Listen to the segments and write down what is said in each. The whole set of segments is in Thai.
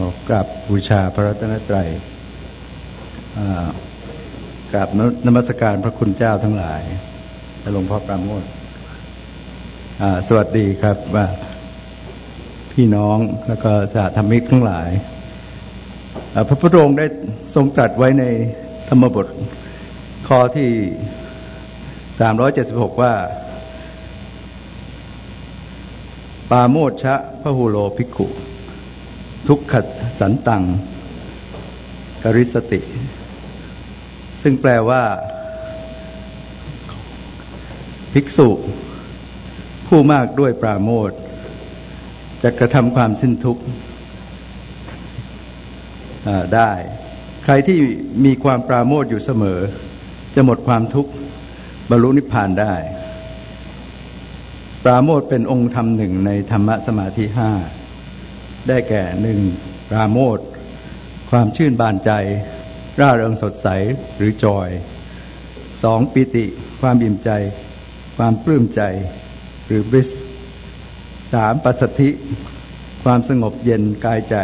ขอกราบบูชาพระรัตนตรัยกราบนมัสการพระคุณเจ้าทั้งหลายและหลวงพ่อปราโมทสวัสดีครับว่าพี่น้องแล้วก็สาธมิกทั้งหลาย พระพุทธองค์ได้ทรงตรัสไว้ในธรรมบทข้อที่ 376 ว่า ปาโมชะพระหูโลภิกขุ ทุกขสันตังกริสติ ซึ่งแปลว่า ภิกษุ ผู้มากด้วยปราโมทจะกระทำความสิ้นทุกข์ได้ ใครที่มีความปราโมทอยู่เสมอ จะหมดความทุกข์บรรลุนิพพานได้ ปราโมทเป็นองค์ธรรมหนึ่งในธรรมสมาธิห้า ได้แก่หนึ่งปราโมทความชื่นบานใจ ร่าเริงสดใสหรือจอยสองปิติ ความอิ่มใจ ความปลื้มใจ หรือบริสสามปัสสธิ ความสงบเย็นกายใจ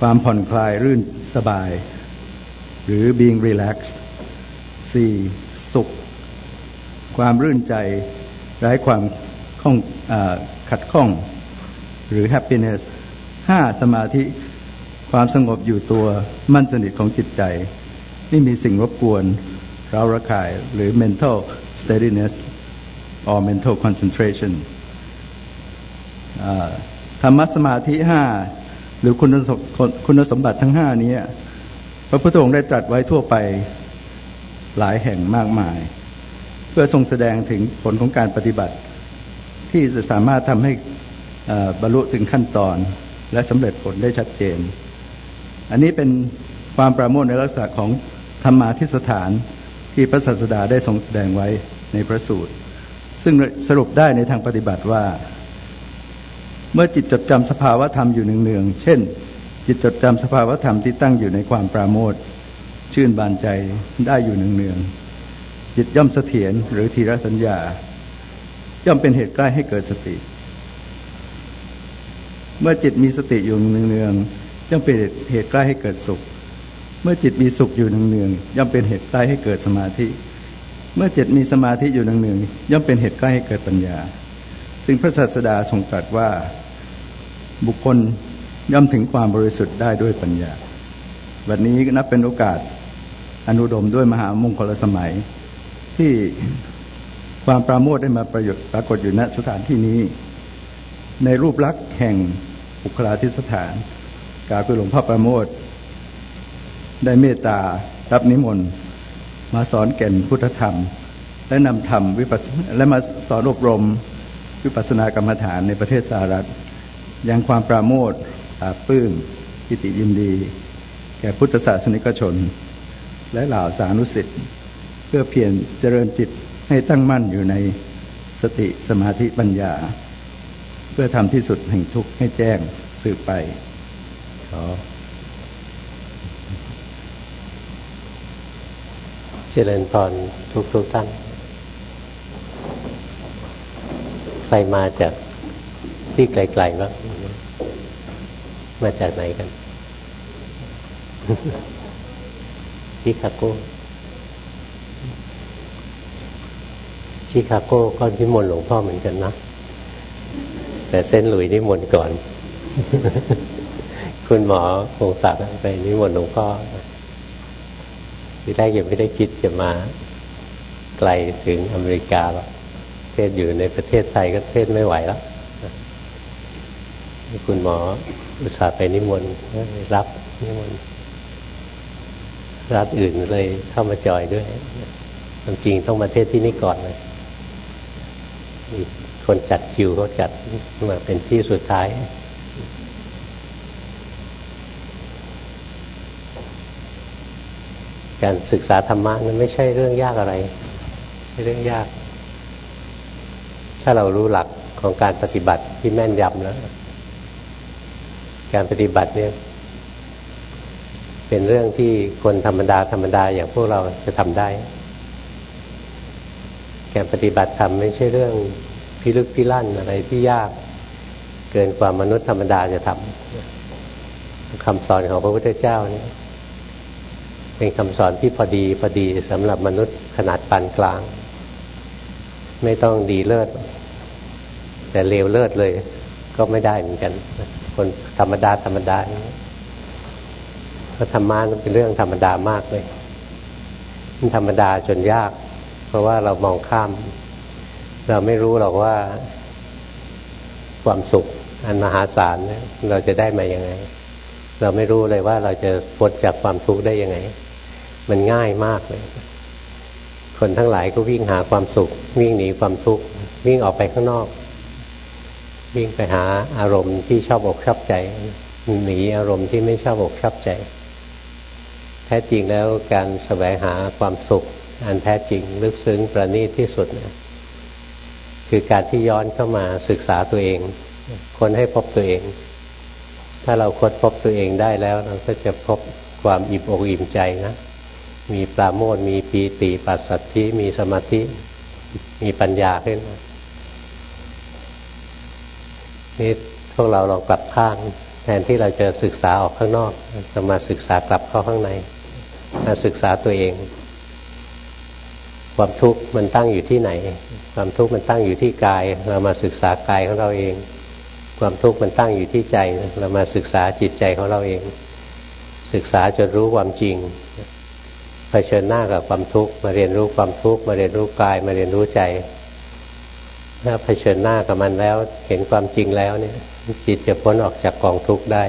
ความผ่อนคลายรื่นสบาย หรือ being relaxed สี่สุข ความรื่นใจ ไร้ความข้องอขัดข้อง หรือ happiness ห้าสมาธิความสงบอยู่ตัวมั่นสนิทของจิตใจ ไม่มีสิ่งรบกวนเราระคายหรือ mental steadiness or mental concentration ธรรมสมาธิห้าหรือคุณสมคุณสมบัติทั้งห้านี้ พระพุทธองค์ได้ตรัสไว้ทั่วไปหลายแห่งมากมาย เพื่อทรงแสดงถึงผลของการปฏิบัติ ที่จะสามารถทำให้บรรลุถึงขั้นตอน และสำเร็จผลได้ชัดเจน อันนี้เป็นความประโมทในลักษณะของธรรมาทิสถานที่พระศาสดาได้ทรงแสดงไว้ในพระสูตร ซึ่งสรุปได้ในทางปฏิบัติว่า เมื่อจิตจดจำสภาวะธรรมอยู่เนืองๆเช่น จิตจดจำสภาวะธรรมที่ตั้งอยู่ในความปราโมทชื่นบานใจได้อยู่เนืองๆจิตย่อมเสถียรหรือทีรสัญญา ย่อมเป็นเหตุใกล้ให้เกิดสติ เมื่อจิตมีสติอยู่เนืองๆย่อมเป็นเหตุใกล้ให้เกิดสุข เมื่อจิตมีสุขอยู่เนืองๆย่อมเป็นเหตุใกล้ให้เกิดสมาธิ เมื่อจิตมีสมาธิอยู่เนืองๆย่อมเป็นเหตุใกล้ให้เกิดปัญญา ซึ่งพระศาสดาทรงตรัสว่าบุคคลย่อมถึงความบริสุทธิ์ได้ด้วยปัญญาวันนี้นับเป็นโอกาสอนุดมด้วยมหามงคลสมัย ที่ความปราโมทได้มาประโยชน์ปรากฏอยู่ณสถานที่นี้ ในรูปลักษณ์แห่งบุคลาธิสถาน กาคือหลวงพ่อประโมท ได้เมตตารับนิมนต์ มาสอนแก่นพุทธธรรม และนำธรรมวิปัสและมาสอนอบรมวิปัสสนากรรมฐานในประเทศสหรัฐ ยังความปราโมทปราปื้มปิติยินดี แก่พุทธศาสนิกชน และเหล่าสานุสิทธิ์เพื่อเพียรเจริญจิตให้ตั้งมั่นอยู่ในสติสมาธิปัญญา พื่อทำที่สุดแห่งทุกข์ให้แจ้งสืบไป ขอเจริญพรทุกทุกท่าน ใครมาจากที่ไกลๆบ้าง มาจากไหนกันชิคาโกชิคาโกก็นิมนต์หลวงพ่อเหมือนกันนะ แต่เส้นหลุยนิมนต์ก่อน คุณหมอคงศักดิ์ไปนิมนต์หลวงพ่อที่แรกยังไม่ได้คิดจะมาไกลถึงอเมริกาหรอกเทศอยู่ในประเทศไทยก็เทศไม่ไหวแล้วคุณหมออุตส่าห์ไปนิมนต์รับนิมนต์รัฐอื่นเลยเข้ามาจอยด้วยความจริงต้องมาเทศที่นี่ก่อนเลยมี คนจัดคิวเขาจัดมาเป็นที่สุดท้าย การศึกษาธรรมะนั้นไม่ใช่เรื่องยากอะไรไม่เรื่องยาก ถ้าเรารู้หลักของการปฏิบัติที่แม่นยำแล้ว การปฏิบัติเนี่ย เป็นเรื่องที่คนธรรมดาธรรมดาอย่างพวกเราจะทำได้การปฏิบัติธรรมไม่ใช่เรื่อง พิลึกพิลั่นอะไรที่ยาก เกินกว่ามนุษย์ธรรมดาจะทำคำสอนของพระพุทธเจ้านี่เป็นคำสอนที่พอดีพอดีสำหรับมนุษย์ขนาดปานกลาง ไม่ต้องดีเลิศ แต่เลวเลิศเลย ก็ไม่ได้เหมือนกัน คนธรรมดาธรรมดาเพราะธรรมะมันเป็นเรื่องธรรมดามากเลยมันธรรมดาจนยาก เพราะว่าเรามองข้าม เราไม่รู้หรอกว่าความสุขอันมหาศาลเนี่ยเราจะได้มาอย่างไง เราไม่รู้เลยว่าเราจะพ้นจากความทุกข์ได้ยังไง มันง่ายมากเลย คนทั้งหลายก็วิ่งหาความสุข วิ่งหนีความทุกข์วิ่งออกไปข้างนอก วิ่งไปหาอารมณ์ที่ชอบอกชอบใจ หนีอารมณ์ที่ไม่ชอบอกชอบใจ แท้จริงแล้วการแสวงหาความสุข อันแท้จริงลึกซึ้งประณีตที่สุดนะ คือการที่ย้อนเข้ามาศึกษาตัวเองคนให้พบตัวเอง ถ้าเราค้นพบตัวเองได้แล้ว เราก็จะพบความอิ่มอกอิ่มใจนะ มีปราโมทมีปีติปัสสัทธิมีสมาธิ มีปัญญาขึ้นนี่พวกเราลองกลับข้าง แทนที่เราจะศึกษาออกข้างนอกจะมาศึกษากลับเข้าข้างในมาศึกษาตัวเอง ความทุกข์มันตั้งอยู่ที่ไหน ความทุกข์มันตั้งอยู่ที่กาย เรามาศึกษากายของเราเอง ความทุกข์มันตั้งอยู่ที่ใจ เรามาศึกษาจิตใจของเราเอง ศึกษาจนรู้ความจริงเผชิญหน้ากับความทุกข์มาเรียนรู้ความทุกข์มาเรียนรู้กายมาเรียนรู้ใจถ้าเผชิญหน้ากับมันแล้ว เห็นความจริงแล้วเนี่ย จิตจะพ้นออกจากกองทุกข์ได้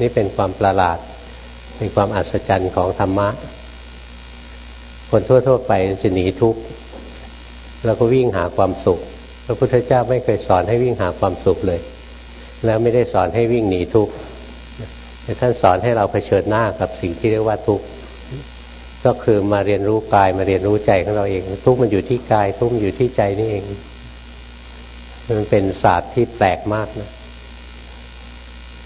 นี่เป็นความประหลาดเป็นความอัศจรรย์ของธรรมะ คนทั่ว ๆ ไปจะหนีทุกข์ แล้วก็วิ่งหาความสุข พระพุทธเจ้าไม่เคยสอนให้วิ่งหาความสุขเลย แล้วไม่ได้สอนให้วิ่งหนีทุกข์แต่ท่านสอนให้เราเผชิญหน้ากับสิ่งที่เรียกว่าทุกข์ก็คือมาเรียนรู้กายมาเรียนรู้ใจของเราเอง ทุกข์มันอยู่ที่กาย ทุกข์มันอยู่ที่ใจนี่เองมันเป็นศาสตร์ที่แปลกมากนะ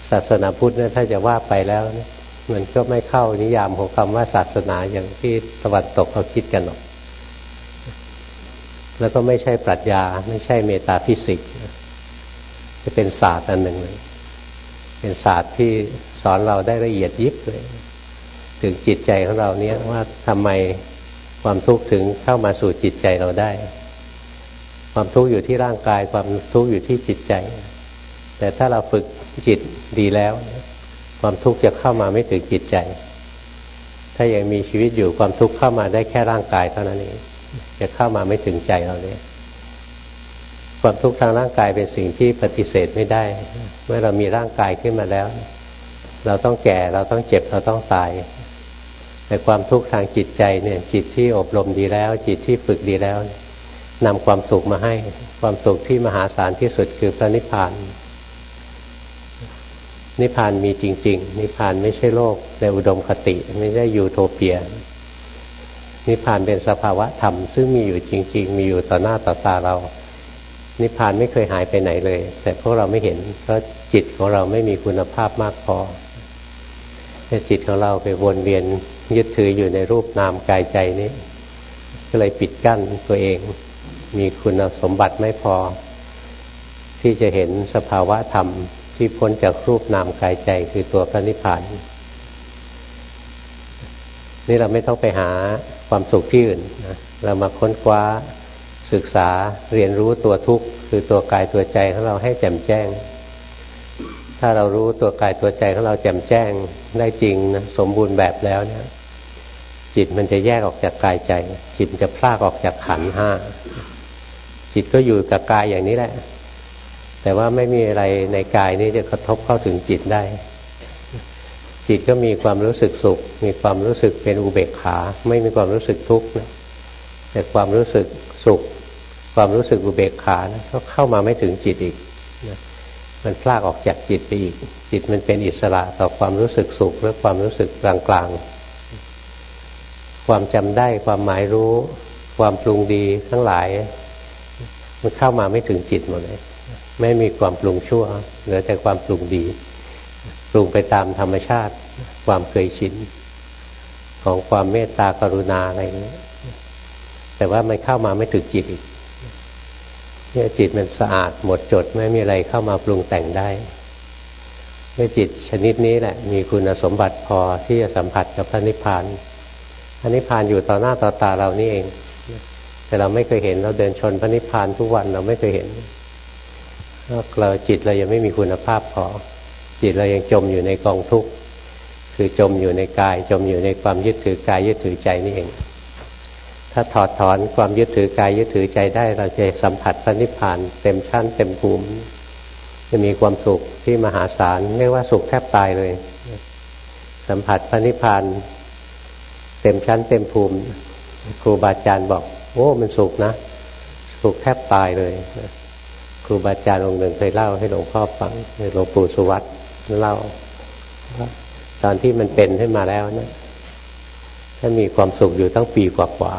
ศาสนาพุทธเนี่ยถ้าจะว่าไปแล้วเนี่ยมันก็ไม่เข้านิยามของคำว่าศาสนาอย่างที่ตะวันตกเขาคิดกันหรอก แล้วก็ไม่ใช่ปรัชญา ไม่ใช่ metaphysics จะเป็นศาสตร์อันหนึ่งเลยเป็นศาสตร์ที่สอนเราได้ละเอียดยิบเลย ถึงจิตใจของเราเนี้ยว่าทำไมความทุกข์ถึงเข้ามาสู่จิตใจเราได้ ความทุกข์อยู่ที่ร่างกาย ความทุกข์อยู่ที่จิตใจ แต่ถ้าเราฝึกจิตดีแล้ว ความทุกข์จะเข้ามาไม่ถึงจิตใจ ถ้ายังมีชีวิตอยู่ความทุกข์เข้ามาได้แค่ร่างกายเท่านั้นเอง จะเข้ามาไม่ถึงใจเราเลยความทุกข์ทางร่างกายเป็นสิ่งที่ปฏิเสธไม่ได้ เมื่อเรามีร่างกายขึ้นมาแล้ว เราต้องแก่เราต้องเจ็บเราต้องตาย แต่ความทุกข์ทางจิตใจเนี่ย จิตที่อบรมดีแล้ว จิตที่ฝึกดีแล้วนำความสุขมาให้ ความสุขที่มหาศาลที่สุดคือพระนิพพาน นิพพานมีจริง ๆ นิพพานไม่ใช่โลกในอุดมคติ ไม่ใช่ยูโทเปีย นิพพานเป็นสภาวะธรรม ซึ่งมีอยู่จริง ๆ มีอยู่ต่อหน้าต่อตาเรา นิพพานไม่เคยหายไปไหนเลย แต่พวกเราไม่เห็น เพราะจิตของเราไม่มีคุณภาพมากพอแต่จิตของเราไปวนเวียนยึดถืออยู่ในรูปนามกายใจนี้ ก็เลยปิดกั้นตัวเอง มีคุณสมบัติไม่พอ ที่จะเห็นสภาวะธรรมที่พ้นจากรูปนามกายใจคือตัวพระนิพพานนี่เราไม่ต้องไปหา ความสุขที่อื่นนะเรามาค้นคว้าศึกษาเรียนรู้ตัวทุกข์คือตัวกายตัวใจของเราให้แจ่มแจ้ง ถ้าเรารู้ตัวกายตัวใจของเราแจ่มแจ้งได้จริงนะสมบูรณ์แบบแล้วเนี่ยจิตมันจะแยกออกจากกายใจ จิตจะพลากออกจากขันห้าจิตก็อยู่กับกายอย่างนี้แหละ แต่ว่าไม่มีอะไรในกายนี้จะกระทบเข้าถึงจิตได้ จิตก็มีความรู้สึกสุข มีความรู้สึกเป็นอุเบกขา ไม่มีความรู้สึกทุกข์นะแต่ความรู้สึกสุข ความรู้สึกอุเบกขานะก็เข้ามาไม่ถึงจิตอีกนะมันพลากออกจากจิตไปอีก จิตมันเป็นอิสระต่อความรู้สึกสุขหรือความรู้สึกกลางๆ ความจำได้ความหมายรู้ ความปรุงดีทั้งหลาย มันเข้ามาไม่ถึงจิตหมดเลย ไม่มีความปรุงชั่วเหลือแต่ความปรุงดี ปรุงไปตามธรรมชาติ ความเคยชินของความเมตตากรุณาอะไรนี้ แต่ว่ามันเข้ามาไม่ถึงจิตอีกเนี่ยจิตมันสะอาดหมดจดไม่มีอะไรเข้ามาปรุงแต่งได้เมื่อจิตชนิดนี้แหละ มีคุณสมบัติพอที่จะสัมผัสกับพระนิพพานพระนิพพานอยู่ต่อหน้าต่อตาเรานี่เอง แต่เราไม่เคยเห็นเราเดินชนพระนิพพานทุกวันเราไม่เคยเห็นเราจิตเรายังไม่มีคุณภาพพอ จิตเรายังจมอยู่ในกองทุกข์คือจมอยู่ในกาย จมอยู่ในความยึดถือกายยึดถือใจนี่เอง ถ้าถอดถอนความยึดถือกายยึดถือใจได้ เราจะสัมผัสพระนิพพานเต็มชั้นเต็มภูมิจะมีความสุขที่มหาศาลเรียกว่าสุขแทบตายเลย สัมผัสพระนิพพานเต็มชั้นเต็มภูมิครูบาอาจารย์บอก โอ้มันสุขนะ สุขแทบตายเลยครูบาอาจารย์องค์หนึ่งเคยเล่าให้หลวงพ่อฟังหลวงปู่สุวัต เล่าตอนที่มันเป็นขึ้นมาแล้วนะท่านมีความสุขอยู่ตั้งปีกว่า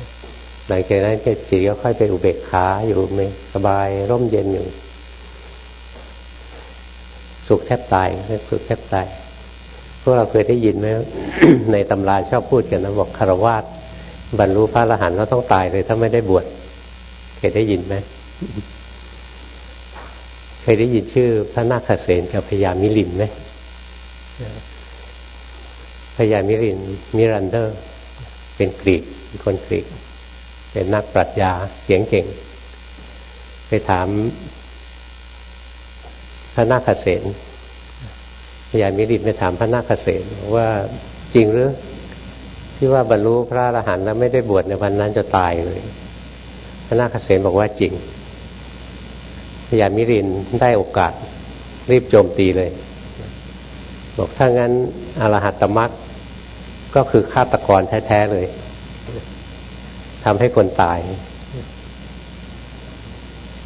ๆหลังจากนั้นจิตก็ค่อยไปอุเบกขาอยู่ไม่สบายร่มเย็นอยู่ สุขแทบตายสุขแทบตายพวกเราเคยได้ยินไหมในตำราชอบพูดกันนะบอกคารวาสบรรลุพระอรหันต์แล้วต้องตายเลย ถ้าไม่ได้บวชเคยได้ยินไหม เคยได้ยินชื่อพระนาคเษนกับพญามิลินไหมพญามิรินมิรันเดอร์ เป็นกรีกเป็นคนกรีก เป็นนักปรัชญาเสียงเก่ง ไปถามพระนาคเษนพญามิรินไปถามพระนาคเษนว่าจริงหรือที่ว่าบรรลุพระอรหันต์แล้วไม่ได้บวชในวันนั้นจะตายเลย พระนาคเษนบอกว่าจริง พญามิรินได้โอกาส รีบโจมตีเลย บอกถ้างั้นอรหัตตมรรคก็คือฆาตกรแท้ ๆ เลยทำให้คนตาย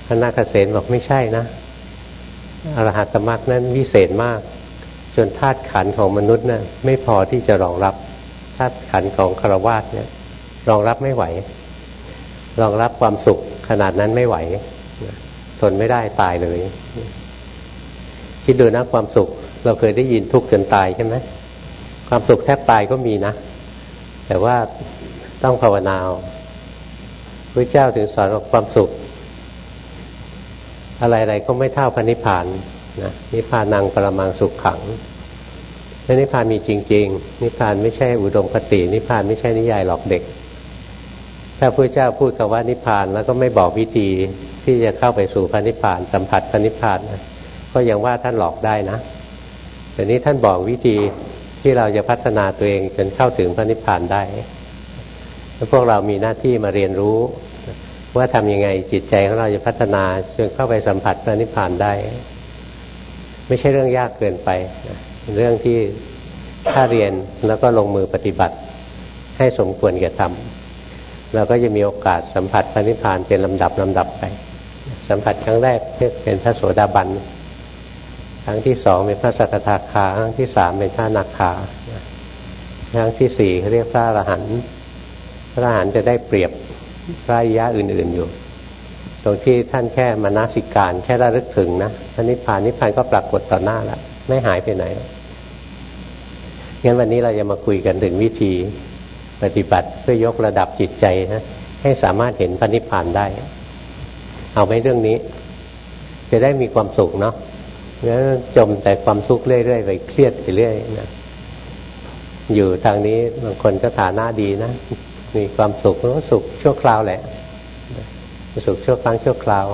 พระนาคเษนบอกไม่ใช่นะอรหัตตมรรคนั้นวิเศษมาก จนธาตุขันของมนุษย์นะ่ะไม่พอที่จะรองรับธาตุขันของคารวาสเนี่ย รองรับไม่ไหว รองรับความสุขขนาดนั้นไม่ไหว ทนไม่ได้ตายเลย คิดดูนะความสุข เราเคยได้ยินทุกข์จนตายใช่ไหมความสุขแทบตายก็มีนะ แต่ว่าต้องภาวนาพระเจ้าถึงสอนว่าความสุข อะไรๆก็ไม่เท่าพระนิพพานนะนิพพานังปรมังสุขขังนิพพานมีจริง ๆ นิพพานไม่ใช่อุดมคติ นิพพานไม่ใช่นิยายหลอกเด็ก ถ้าพระเจ้าพูดคำว่านิพพานแล้วก็ไม่บอกวิธี ที่จะเข้าไปสู่พระนิพพาน สัมผัสพระนิพพานนะก็ยังว่าท่านหลอกได้นะแต่นี้ท่านบอกวิธีที่เราจะพัฒนาตัวเองจนเข้าถึงพระนิพพานได้แล้วพวกเรามีหน้าที่มาเรียนรู้ ว่าทำยังไงจิตใจของเราจะพัฒนาจนเข้าไปสัมผัสพระนิพพานได้ ไม่ใช่เรื่องยากเกินไปเรื่องที่ถ้าเรียนแล้วก็ลงมือปฏิบัติ ให้สมควรแก่ทำเราก็จะมีโอกาสสัมผัสพระนิพพานเป็นลำดับลำดับไป สัมผัสครั้งแรกเป็นพระโสดาบัน ครั้งที่สองเป็นพระสักทาคา ครั้งที่สามเป็นพระนาคา ครั้งที่สี่เขาเรียกพระอรหันต์ พระอรหันต์จะได้เปรียบพระยะอื่น ๆอยู่ ตรงที่ท่านแค่มานาสิการ แค่ระลึกถึงนะพระนิพพานนิพพานก็ปรากฏต่อหน้าแล้วไม่หายไปไหนงั้นวันนี้เราจะมาคุยกันถึงวิธีปฏิบัติเพื่อยกระดับจิตใจนะให้สามารถเห็นพระนิพพานได้ เอาไว้เรื่องนี้ จะได้มีความสุขเนาะแล้วจมแต่ความทุกข์เรื่อยๆไปเครียดไปเรื่อยนะอยู่ทางนี้บางคนก็ฐานะดีนะมีความสุขก็สุขชั่วคราวแหละสุขชั่วครั้งชั่วคราว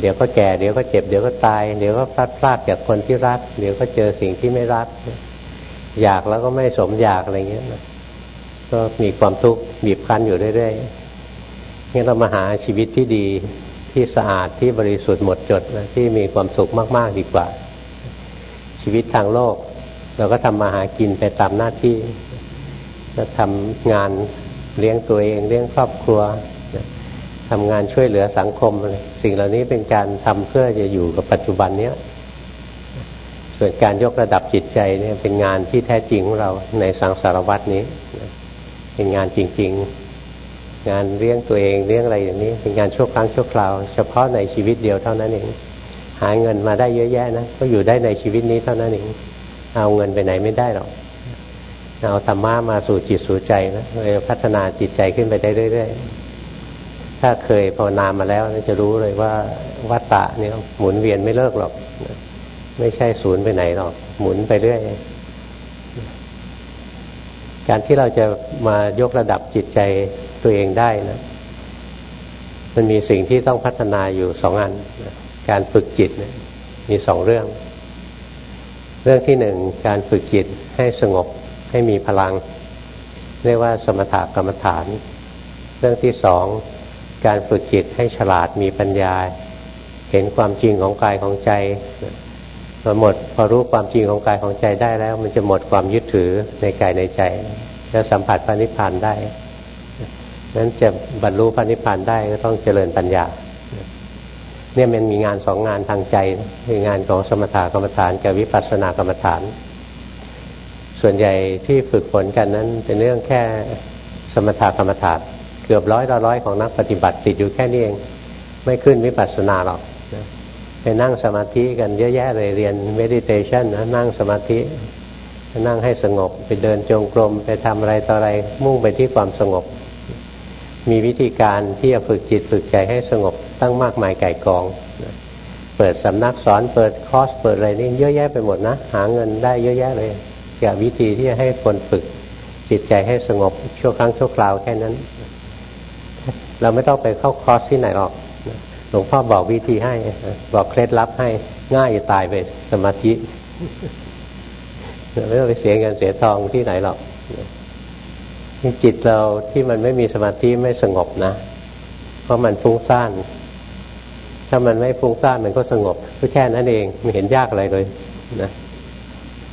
เดี๋ยวก็แก่เดี๋ยวก็เจ็บเดี๋ยวก็ตาย เดี๋ยวก็พลาดพลาดจากคนที่รัก เดี๋ยวก็เจอสิ่งที่ไม่รัก อยากแล้วก็ไม่สมอยากอะไรเงี้ยนะก็มีความทุกข์บีบคั้นอยู่เรื่อยๆงั้นเรามาหาชีวิตที่ดี ที่สะอาดที่บริสุทธิ์หมดจดนะที่มีความสุขมาก ๆ ดีกว่า ชีวิตทางโลก เราก็ทำมาหากินไปตามหน้าที่จะทำงานเลี้ยงตัวเอง เลี้ยงครอบครัวทำงานช่วยเหลือสังคม สิ่งเหล่านี้เป็นการทำเพื่อจะอยู่กับปัจจุบันเนี้ยส่วนการยกระดับจิตใจเนี่ยเป็นงานที่แท้จริงของเราในสังสารวัตนี้ เป็นงานจริง ๆ งานเลี้ยงตัวเองเลี้ยงอะไรอย่างนี้ เป็นงานชั่วครั้งชั่วคราว เฉพาะในชีวิตเดียวเท่านั้นเอง หาเงินมาได้เยอะแยะนะก็อยู่ได้ในชีวิตนี้เท่านั้นเองเอาเงินไปไหนไม่ได้หรอกเอาธรรมะมาสู่จิตสู่ใจนะเลยพัฒนาจิตใจขึ้นไปได้เรื่อยๆถ้าเคยภาวนามาแล้วจะรู้เลยว่าวัตตะเนี่ยหมุนเวียนไม่เลิกหรอก ไม่ใช่ศูนย์ไปไหนหรอก หมุนไปเรื่อย การที่เราจะมายกระดับจิตใจตัวเองได้นะมันมีสิ่งที่ต้องพัฒนาอยู่สองอัน การฝึกจิตนะมีสองเรื่อง เรื่องที่หนึ่งการฝึกจิตให้สงบให้มีพลัง เรียกว่าสมถกรรมฐาน เรื่องที่สองการฝึกจิตให้ฉลาดมีปัญญา เห็นความจริงของกายของใจ พอหมดพอรู้ความจริงของกายของใจได้แล้ว มันจะหมดความยึดถือในกายในใจจะสัมผัสพระนิพพานได้นั้นจะบรรลุพระนิพพานได้ก็ต้องเจริญปัญญา เนี่ยมันมีงานสองงานทางใจคืองานของสมถกรรมฐานกับวิปัสสนากรรมฐาน ส่วนใหญ่ที่ฝึกฝนกันนั้น เป็นเรื่องแค่สมถกรรมฐาน เกือบร้อยละร้อยของนักปฏิบัติติดอยู่แค่นี้เอง ไม่ขึ้นวิปัสสนาหรอก ไปนั่งสมาธิกันเยอะแยะเลยเรียนเมดิเทชันนะนั่งสมาธินั่งให้สงบไปเดินจงกรมไปทำอะไรต่ออะไรมุ่งไปที่ความสงบ มีวิธีการที่จะฝึกจิตฝึกใจให้สงบตั้งมากมายไก่กอง เปิดสำนักสอนเปิดคอร์สเปิดอะไรนี่เยอะแยะไปหมดนะ หาเงินได้เยอะแยะเลยกับวิธีที่จะให้คนฝึกจิตใจให้สงบชั่วครั้งชั่วคราวแค่นั้น เราไม่ต้องไปเข้าคอร์สที่ไหนหรอก ลวงพ่อบอกวิธีให้ บอกเคล็ดลับให้ง่ายจะตายไปสมาธิไม่ต้องไปเสียเงินเสียทองที่ไหนหรอกจิตเราที่มันไม่มีสมาธิไม่สงบนะ เพราะมันฟุ้งซ่าน ถ้ามันไม่ฟุ้งซ่านมันก็สงบก็แค่นั้นเองไม่เห็นยากอะไรเลยนะ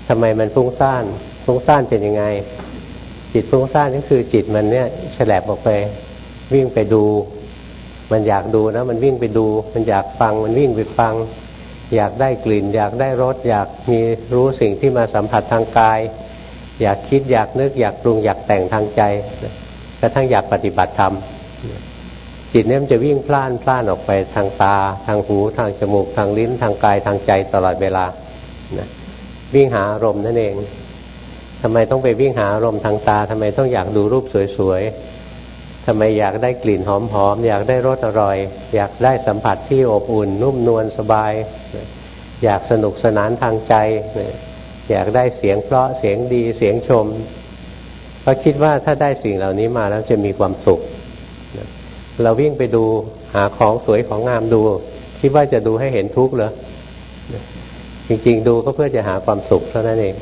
ทำไมมันฟุ้งซ่านฟุ้งซ่านเป็นยังไง จิตฟุ้งซ่านก็คือจิตมันเนี่ย แฉลบออกไป วิ่งไปดู มันอยากดูนะ มันวิ่งไปดู มันอยากฟัง มันวิ่งไปฟัง อยากได้กลิ่น อยากได้รส อยากมีรู้สิ่งที่มาสัมผัสทางกาย อยากคิดอยากนึก อยากปรุงอยากแต่งทางใจกระทั่งอยากปฏิบัติธรรมจิตเนี่ยมันจะวิ่งพล่านพล่านออกไปทางตา ทางหูทางจมูก ทางลิ้น ทางกายทางใจตลอดเวลานะวิ่งหาอารมณ์นั่นเองทำไมต้องไปวิ่งหาอารมณ์ทางตาทำไมต้องอยากดูรูปสวย ทำไมอยากได้กลิ่นหอมๆอยากได้รสอร่อย อยากได้สัมผัสที่อบอุ่น นุ่มนวลสบาย อยากสนุกสนานทางใจ อยากได้เสียงเพราะเสียงดีเสียงชมเพราะคิดว่าถ้าได้สิ่งเหล่านี้มาแล้วจะมีความสุข เราวิ่งไปดูหาของสวยของงามดู คิดว่าจะดูให้เห็นทุกข์เหรอจริงๆดูก็เพื่อจะหาความสุขเท่านั้นเอง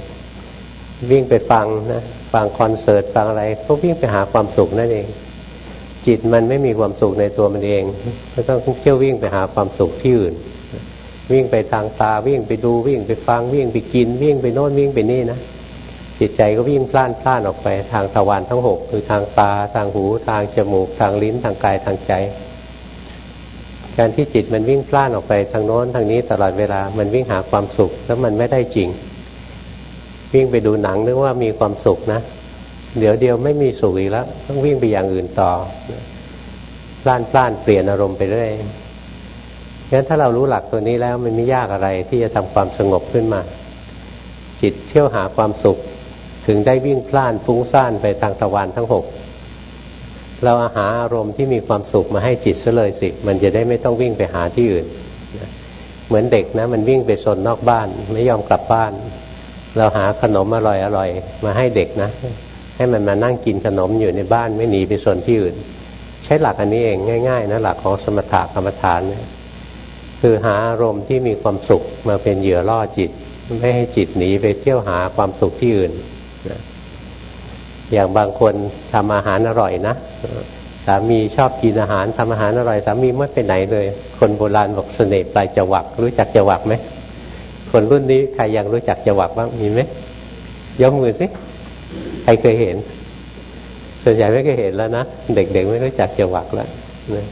วิ่งไปฟังนะฟังคอนเสิร์ตฟังอะไรก็วิ่งไปหาความสุขนั่นเอง จิตมันไม่มีความสุขในตัวมันเองก็ต้องเที่ยววิ่งไปหาความสุขที่อื่น วิ่งไปทางตาวิ่งไปดูวิ่งไปฟังวิ่งไปกิน วิ่งไปโน่นวิ่งไปนี่นะจิตใจก็วิ่งพล่านพล่านออกไปทางทวารทั้งหกคือทางตาทางหูทางจมูก ทางลิ้นทางกายทางใจ การที่จิตมันวิ่งพล่านออกไปทางโน้นทางนี้ตลอดเวลามันวิ่งหาความสุขแล้วมันไม่ได้จริง วิ่งไปดูหนังนึกว่ามีความสุขนะ เดี๋ยวเดียวไม่มีสุขอีกแล้ว ต้องวิ่งไปอย่างอื่นต่อพล่านพล่านเปลี่ยนอารมณ์ไปเรื่อยงั้นถ้าเรารู้หลักตัวนี้แล้วมันไม่ยากอะไรที่จะทำความสงบขึ้นมา จิตเที่ยวหาความสุข ถึงได้วิ่งพล่านฟุ้งซ่านไปทางตะวันทั้งหกเราาหาอารมณ์ที่มีความสุขมาให้จิตซะเลยสิ มันจะได้ไม่ต้องวิ่งไปหาที่อื่น เหมือนเด็กนะ มันวิ่งไปสนนอกบ้าน ไม่ยอมกลับบ้าน เราหาขนมอร่อยๆมาให้เด็กนะ ให้มันมานั่งกินขนมอยู่ในบ้านไม่หนีไปส่วนที่อื่น ใช้หลักอันนี้เองง่าย ๆนะหลักของสมถะกรรมฐานเนี่ยคือหาอารมณ์ที่มีความสุขมาเป็นเหยื่อล่อจิต ไม่ให้จิตหนีไปเที่ยวหาความสุขที่อื่นนะอย่างบางคนทำอาหารอร่อยนะสามีชอบกินอาหารทำอาหารอร่อย สามีไม่ไปไหนเลย คนโบราณบอกเสน่ห์ปลายจวักรู้จักจวักไหมคนรุ่นนี้ใครยังรู้จักจวักบ้างมีไหมยกมือสิ ใครเคยเห็น ส่วนใหญ่ไม่เคยเห็นแล้วนะ เด็กๆไม่รู้จักจะหวักแล้วนะ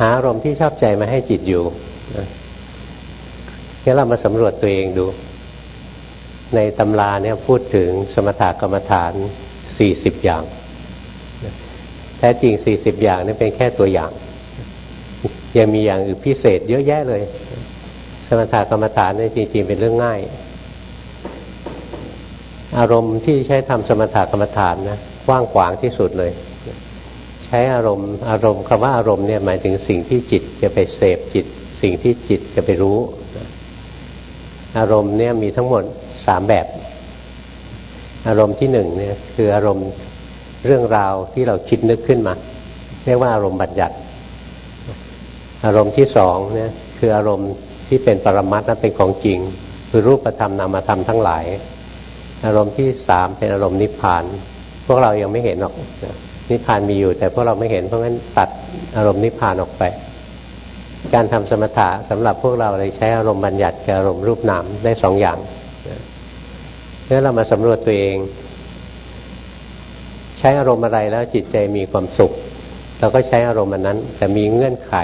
หาอารมณ์ที่ชอบใจมาให้จิตอยู่งั้นเรามาสำรวจตัวเองดู ในตำราเนี่ยพูดถึงสมถกรรมฐานสี่สิบอย่างแท้จริงสี่สิบอย่างนี่เป็นแค่ตัวอย่าง ยังมีอย่างอื่นพิเศษเยอะแยะเลย สมถกรรมฐานเนี่ยจริงๆเป็นเรื่องง่าย อารมณ์ที่ใช้ทำสมถะกรรมฐานนะกว้างขวางที่สุดเลย ใช้อารมณ์อารมณ์คำว่าอารมณ์เนี่ยหมายถึงสิ่งที่จิตจะไปเสพจิตสสิ่งที่จิตจะไปรู้ อารมณ์เนี่ยมีทั้งหมดสามแบบ อารมณ์ที่หนึ่งเนี่ยคืออารมณ์เรื่องราวที่เราคิดนึกขึ้นมา เรียกว่าอารมณ์บัญญัติ อารมณ์ที่สองเนี่ยคืออารมณ์ที่เป็นปรมัตถ์นั้นเป็นของจริง คือรูปธรรมนามธรรมทั้งหลาย อารมณ์ที่สามเป็นอารมณ์นิพพาน พวกเรายังไม่เห็นหรอกนิพพานมีอยู่ แต่พวกเราไม่เห็นเพราะงั้นตัดอารมณ์นิพพานออกไป การทำสมถะสำหรับพวกเราเลยใช้อารมณ์บัญญัติกับอารมณ์รูปนามได้สองอย่างเมื่อเรามาสำรวจตัวเอง ใช้อารมณ์อะไรแล้วจิตใจมีความสุข เราก็ใช้อารมณ์นั้น แต่มีเงื่อนไข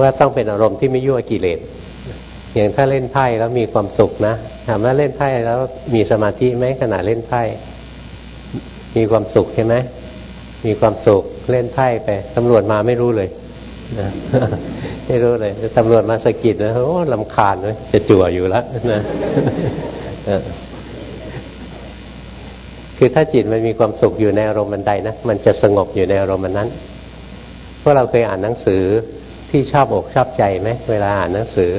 ว่าต้องเป็นอารมณ์ที่ไม่ยั่วกิเลส อย่างถ้าเล่นไพ่แล้วมีความสุขนะถามว่าเล่นไพ่แล้วมีสมาธิไหมขณะเล่นไพ่ มีความสุขใช่ไหมมีความสุขเล่นไพ่ไปตำรวจมาไม่รู้เลยนะไม่รู้เลยตำรวจมาสะกิดนะโอ้ลำคาญเลยจะจั่วอยู่แล้วนะคือถ้าจิตมันมีความสุขอยู่ในอารมณ์บันไดนะมันจะสงบอยู่ในอารมณ์นั้นพวกเราเคยอ่านหนังสือที่ชอบอกชอบใจไหมเวลาอ่านหนังสือ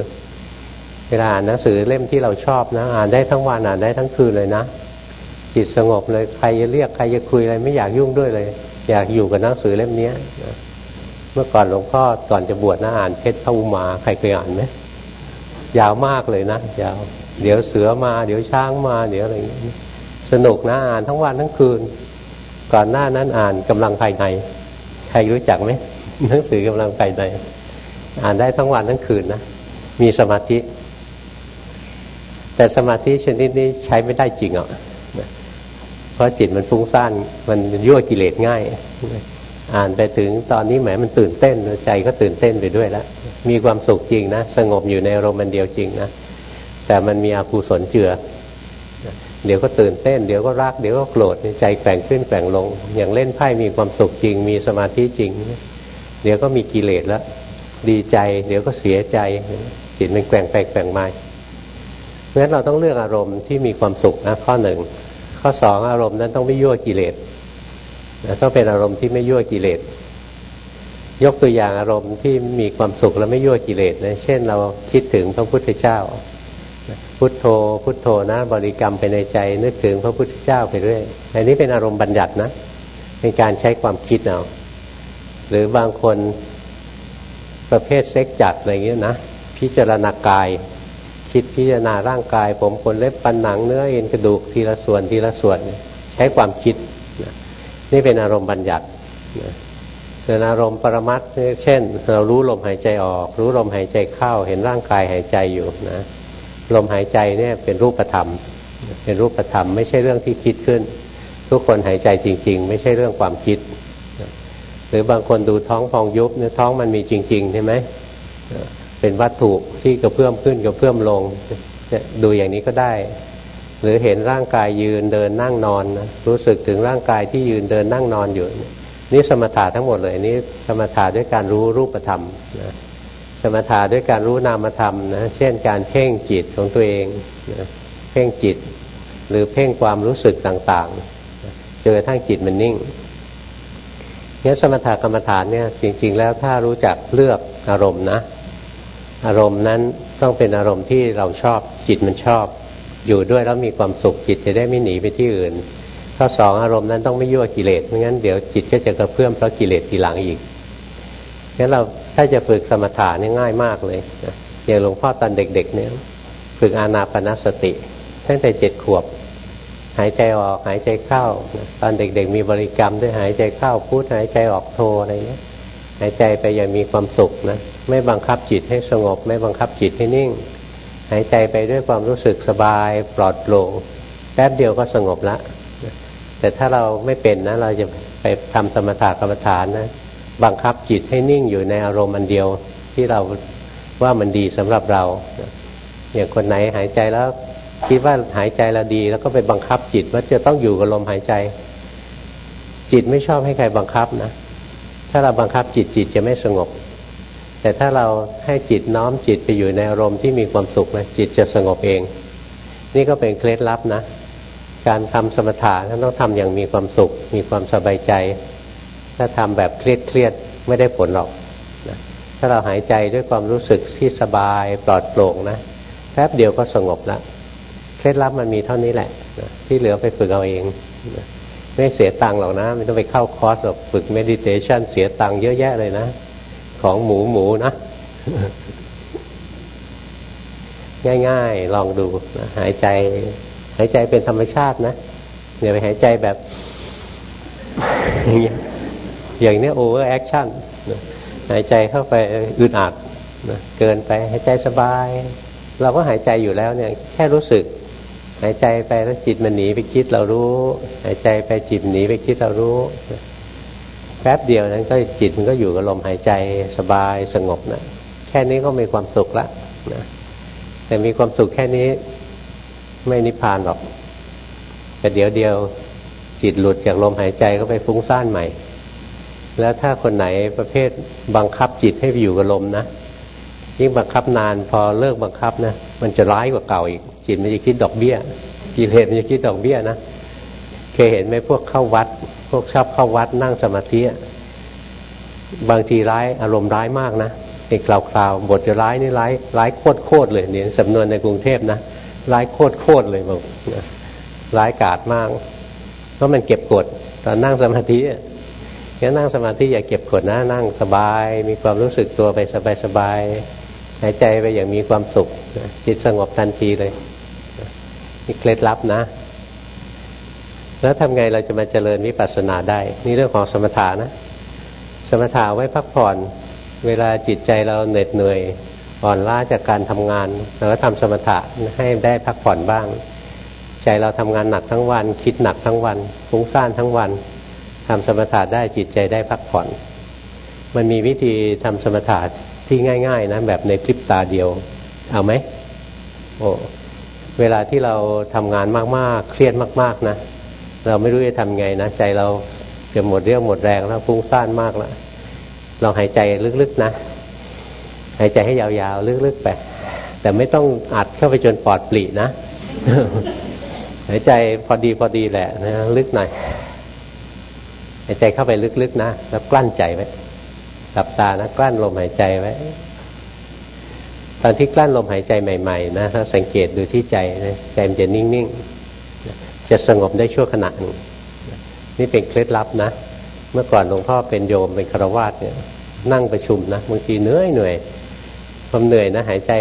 วลาอ่านหนังสือเล่มที่เราชอบนะอ่านได้ทั้งวันอ่านได้ทั้งคืนเลยนะจิตสงบเลยใครจะเรียกใครจะคุยอะไรไม่อยากยุ่งด้วยเลย อยากอยู่กับหนังสือเล่มนี้เมื่อก่อนหลวงพ่อก่อนจะบวชนะอ่านเพชรพระอุมาใครเคยอ่านไหมยาวมากเลยนะยาวเดี๋ยวเสือมา เดี๋ยวช้างมาเดี๋ยวอะไรอย่างนี้สนุกนะอ่านทั้งวันทั้งคืน ก่อนหน้านั้นอ่านกำลังภายใน ใครรู้จักไหมหนังสือกำลังภายในอ่านได้ทั้งวันทั้งคืนนะมีสมาธิ แต่สมาธิชนิดนี้ใช้ไม่ได้จริงอะเพราะจิตมันฟุ้งซ่านมันยั่วกิเลสง่าย อ่านไปถึงตอนนี้แหมมันตื่นเต้นใจก็ตื่นเต้นไปด้วยแล้วมีความสุขจริงนะสงบอยู่ในอารมณ์เดียวจริงนะแต่มันมีอกุศลเจือ เดี๋ยวก็ตื่นเต้น เดี๋ยวก็รัก เดี๋ยวก็โกรธใจแกว่งขึ้นแกว่งลง อย่างเล่นไพ่มีความสุขจริง มีสมาธิจริง เดี๋ยวก็มีกิเลสแล้วดีใจ เดี๋ยวก็เสียใจจิตมันแกว่งไปแกว่งมา เพราะฉะนั้นเราต้องเลือกอารมณ์ที่มีความสุขนะข้อหนึ่งข้อสองอารมณ์นั้นต้องไม่ยั่วกิเลสต้องเป็นอารมณ์ที่ไม่ยั่วกิเลสยกตัวอย่างอารมณ์ที่มีความสุขแล้วไม่ยั่วกิเลสนะเช่นเราคิดถึงพระพุทธเจ้า พุทโธ พุทโธนะ บริกรรมไปในใจ นึกถึงพระพุทธเจ้าไปเรื่อยอันนี้เป็นอารมณ์บัญญัตินะเป็นการใช้ความคิดเอาหรือบางคนประเภทเซ็กจัดอะไรเงี้ยนะพิจารณากาย คิดพิจารณาร่างกาย ผมขนเล็บปันหนังเนื้อเอ็นกระดูกทีละส่วนทีละส่วนใช้ความคิดนี่เป็นอารมณ์บัญญัติส่วนอารมณ์ปรมัตเช่น เรารู้ลมหายใจออก รู้ลมหายใจเข้าเห็นร่างกายหายใจอยู่นะลมหายใจเนี่ยเป็นรูปธรรม เป็นรูปธรรม ไม่ใช่เรื่องที่คิดขึ้น ทุกคนหายใจจริง ๆ ไม่ใช่เรื่องความคิด หรือบางคนดูท้องพองยุบเนี่ยท้องมันมีจริงๆใช่ไหม เป็นวัตถุที่กระเพื่อมขึ้นกระเพื่อมลงดูอย่างนี้ก็ได้ หรือเห็นร่างกายยืนเดินนั่งนอนนะรู้สึกถึงร่างกายที่ยืนเดินนั่งนอนอยู่ นี่สมถะทั้งหมดเลยนี่สมถะด้วยการรู้รูปธรรมนะสมถะด้วยการรู้นามธรรมนะเช่นการเพ่งจิตของตัวเองนะเพ่งจิต หรือเพ่งความรู้สึกต่างๆเจอทั้งจิตมันนิ่งเนี่ยสมถะกรรมฐานเนี่ยจริง ๆ แล้วถ้ารู้จักเลือกอารมณ์นะ อารมณ์นั้นต้องเป็นอารมณ์ที่เราชอบจิตมันชอบ อยู่ด้วยแล้วมีความสุขจิตจะได้ไม่หนีไปที่อื่นข้อสองอารมณ์นั้นต้องไม่ยั่วกิเลสไม่งั้นเดี๋ยวจิตก็จะกระเพื่อมเพราะกิเลสทีหลังอีกงั้นเราถ้าจะฝึกสมถะนี่ง่ายมากเลยอย่างหลวงพ่อตอนเด็ก ๆ เนี่ย ฝึกอานาปนสติตั้งแต่เจ็ดขวบ หายใจออกหายใจเข้า ตอนเด็ก ๆ มีบริกรรมด้วยหายใจเข้าพูดหายใจออกโทอะไรเงี้ย หายใจไปอย่างมีความสุขนะ ไม่บังคับจิตให้สงบ ไม่บังคับจิตให้นิ่ง หายใจไปด้วยความรู้สึกสบายปลอดโปร่งแป๊บเดียวก็สงบละ แต่ถ้าเราไม่เป็นนะ เราจะไปทำสมถะกรรมฐานนะ บังคับจิตให้นิ่งอยู่ในอารมณ์อันเดียวที่เราว่ามันดีสำหรับเรา อย่างคนไหนหายใจแล้วคิดว่าหายใจแล้วดี แล้วก็ไปบังคับจิตว่าจะต้องอยู่กับลมหายใจ จิตไม่ชอบให้ใครบังคับนะ ถ้าเราบังคับจิตจิตจะไม่สงบ แต่ถ้าเราให้จิตน้อมจิตไปอยู่ในอารมณ์ที่มีความสุขนะจิตจะสงบเอง นี่ก็เป็นเคล็ดลับนะ การทำสมถะต้องทำอย่างมีความสุข มีความสบายใจ ถ้าทำแบบเครียดเครียดไม่ได้ผลหรอกนะถ้าเราหายใจด้วยความรู้สึกที่สบายปลอดโปร่งนะแป๊บเดียวก็สงบแล้วเคล็ดลับมันมีเท่านี้แหละที่เหลือไปฝึกเอาเอง ไม่เสียตังค์หรอกนะ ไม่ต้องไปเข้าคอร์สหรอกฝึกเมดิเทชันเสียตังค์เยอะแยะเลยนะ ของหมูหมูนะ ง่ายๆ ลองดูนะหายใจ หายใจเป็นธรรมชาตินะอย่าไปหายใจแบบ อย่างเงี้ยอย่างนี้ over action หายใจเข้าไปอึดอัดนะเกินไปหายใจสบาย เราก็หายใจอยู่แล้วเนี่ย แค่รู้สึก หายใจไปแล้วจิตมันหนีไปคิดเรารู้หายใจไปจิตหนีไปคิดเรารู้แป๊บเดียวนั้นก็จิตมันก็อยู่กับลมหายใจสบายสงบนะแค่นี้ก็มีความสุขละนะแต่มีความสุขแค่นี้ ไม่นิพพานหรอก แต่เดี๋ยวเดียวจิตหลุดจากลมหายใจก็ไปฟุ้งซ่านใหม่ แล้วถ้าคนไหนประเภทบังคับจิตให้อยู่กับลมนะ ยิ่งบังคับนานพอเลิกบังคับนะมันจะร้ายกว่าเก่าอีก จิตมันจะคิดดอกเบี้ย กิเลสมันจะคิดดอกเบี้ยนะเคยเห็นไหมพวกเข้าวัด พวกชอบเข้าวัดนั่งสมาธิบางทีร้ายอารมณ์ร้ายมากนะไอ้คราวๆบทจะร้ายนี่ร้ายร้ายโคตรโคตรเลยเนี่ยสำนวนในกรุงเทพนะร้ายโคตรโคตรเลยบอกร้ายกาจมากเพราะมันเก็บกดตอนนั่งสมาธิงั้นนั่งสมาธิอย่าเก็บกดนะนั่งสบาย มีความรู้สึกตัวไปสบายๆ หายใจไปอย่างมีความสุขจิตสงบทันทีเลยนี่เคล็ดลับนะ แล้วทำไงเราจะมาเจริญวิปัสสนาได้ นี่เรื่องของสมถะนะ สมถะไว้พักผ่อน เวลาจิตใจเราเหน็ดเหนื่อยอ่อนล้าจากการทำงานเราก็ทำสมถะให้ได้พักผ่อนบ้าง ใจเราทำงานหนักทั้งวัน คิดหนักทั้งวันฟุ้งซ่านทั้งวันทำสมถะได้จิตใจได้พักผ่อน มันมีวิธีทำสมถะ ที่ง่าย ๆ นะ แบบในคลิปตาเดียว เอาไหมโอ้เวลาที่เราทำงานมากๆ เครียดมากๆนะเราไม่รู้จะทำไงนะใจเราจะหมดเรี่ยวหมดแรงแล้วฟุ้งซ่านมากแล้วลองหายใจลึกๆนะหายใจให้ยาวๆลึกๆไปแต่ไม่ต้องอัดเข้าไปจนปอดปลีนะหายใจพอดีพอดีแหละนะลึกหน่อยหายใจเข้าไปลึกๆนะแล้วกลั้นใจไว้ หลับตานะกลั้นลมหายใจไว้ ตอนที่กลั้นลมหายใจใหม่ ๆ นะถ้าสังเกตดูที่ใจนะใจมันจะนิ่งๆจะสงบได้ชั่วขณะหนึ่งนี่เป็นเคล็ดลับนะ เมื่อก่อนหลวงพ่อเป็นโยมเป็นคารวาสเนี่ยนั่งประชุมนะบางทีเหนื่อยเหนื่อยความเหนื่อยนะ หายใจ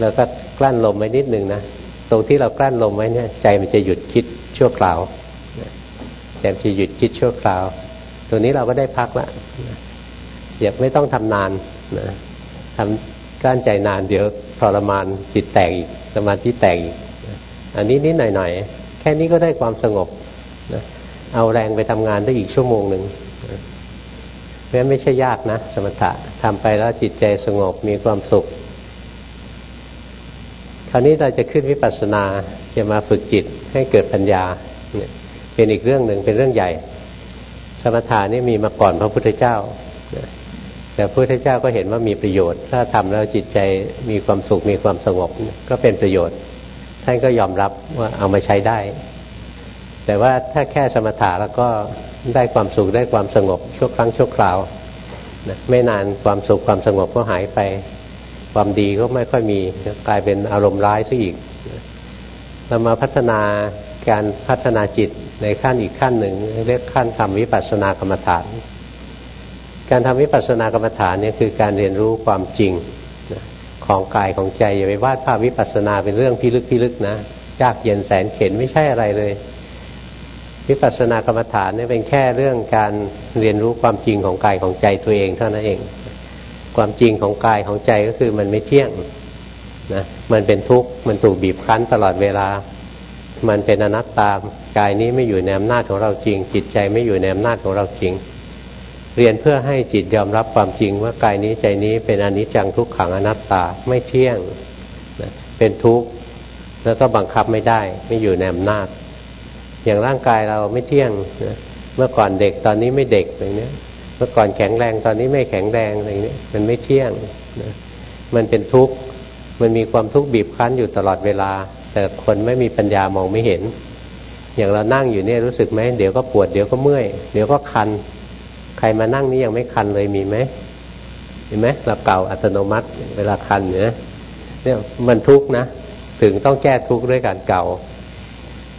แล้วก็กลั้นลมไว้นิดนึงนะตรงที่เรากลั้นลมไว้เนี่ย ใจมันจะหยุดคิดชั่วคราวใจมันจะหยุดคิดชั่วคราว ตรงนี้เราก็ได้พักละอย่าไม่ต้องทำนานนะทำกลั้นใจนานเดี๋ยวทรมานจิตแตกอีกสมาธิแตกอีกอันนี้นิดหน่อยๆ แค่นี้ก็ได้ความสงบนะเอาแรงไปทำงานได้อีกชั่วโมงหนึ่งเพราะไม่ใช่ยากนะ สมถะทำไปแล้วจิตใจสงบมีความสุข คราวนี้เราจะขึ้นวิปัสสนาจะมาฝึกจิตให้เกิดปัญญา เป็นอีกเรื่องหนึ่งเป็นเรื่องใหญ่ สมถะนี่มีมาก่อนพระพุทธเจ้า แต่พระพุทธเจ้าก็เห็นว่ามีประโยชน์ ถ้าทำแล้วจิตใจมีความสุขมีความสงบก็เป็นประโยชน์ ท่านก็ยอมรับว่าเอามาใช้ได้ แต่ว่าถ้าแค่สมถะแล้วก็ได้ความสุขได้ความสงบชั่วครั้งชั่วคราวไม่นานความสุขความสงบก็หายไป ความดีก็ไม่ค่อยมีกลายเป็นอารมณ์ร้ายซะอีกเรามาพัฒนา การพัฒนาจิตในขั้นอีกขั้นหนึ่ง เรียกขั้นทำวิปัสสนากรรมฐาน การทำวิปัสสนากรรมฐานเนี่ยคือการเรียนรู้ความจริงของกายของใจอย่าไปวาดภาพวิปัสสนาเป็นเรื่องพิลึกพิลึกนะยากเย็นแสนเข็นไม่ใช่อะไรเลย วิปัสสนากรรมฐานเนี่ยเป็นแค่เรื่องการเรียนรู้ความจริงของกายของใจตัวเองเท่านั้นเอง ความจริงของกายของใจก็คือมันไม่เที่ยงนะมันเป็นทุกข์มันถูกบีบคั้นตลอดเวลา มันเป็นอนัตตากายนี้ไม่อยู่ในอำนาจของเราจริง จิตใจไม่อยู่ในอำนาจของเราจริง เรียนเพื่อให้จิตยอมรับความจริงว่ากายนี้ใจนี้เป็นอนิจจังทุกขังอนัตตาไม่เที่ยงเป็นทุกข์แล้วก็บังคับไม่ได้ไม่อยู่ในอำนาจ อย่างร่างกายเราไม่เที่ยงเมื่อก่อนเด็กตอนนี้ไม่เด็กอย่างนี้เมื่อก่อนแข็งแรงตอนนี้ไม่แข็งแรงอะไรนี้มันไม่เที่ยงมันเป็นทุกข์มันมีความทุกข์บีบคั้นอยู่ตลอดเวลา แต่คนไม่มีปัญญามองไม่เห็น อย่างเรานั่งอยู่เนี่ยรู้สึกไหมเดี๋ยวก็ปวดเดี๋ยวก็เมื่อยเดี๋ยวก็คัน ใครมานั่งนี้ยังไม่คันเลยมีไหมเห็นไหมเราเก่าอัตโนมัติเวลาคันเนี่ยเนี่ยมันทุกข์นะถึงต้องแก้ทุกข์ด้วยการเก่า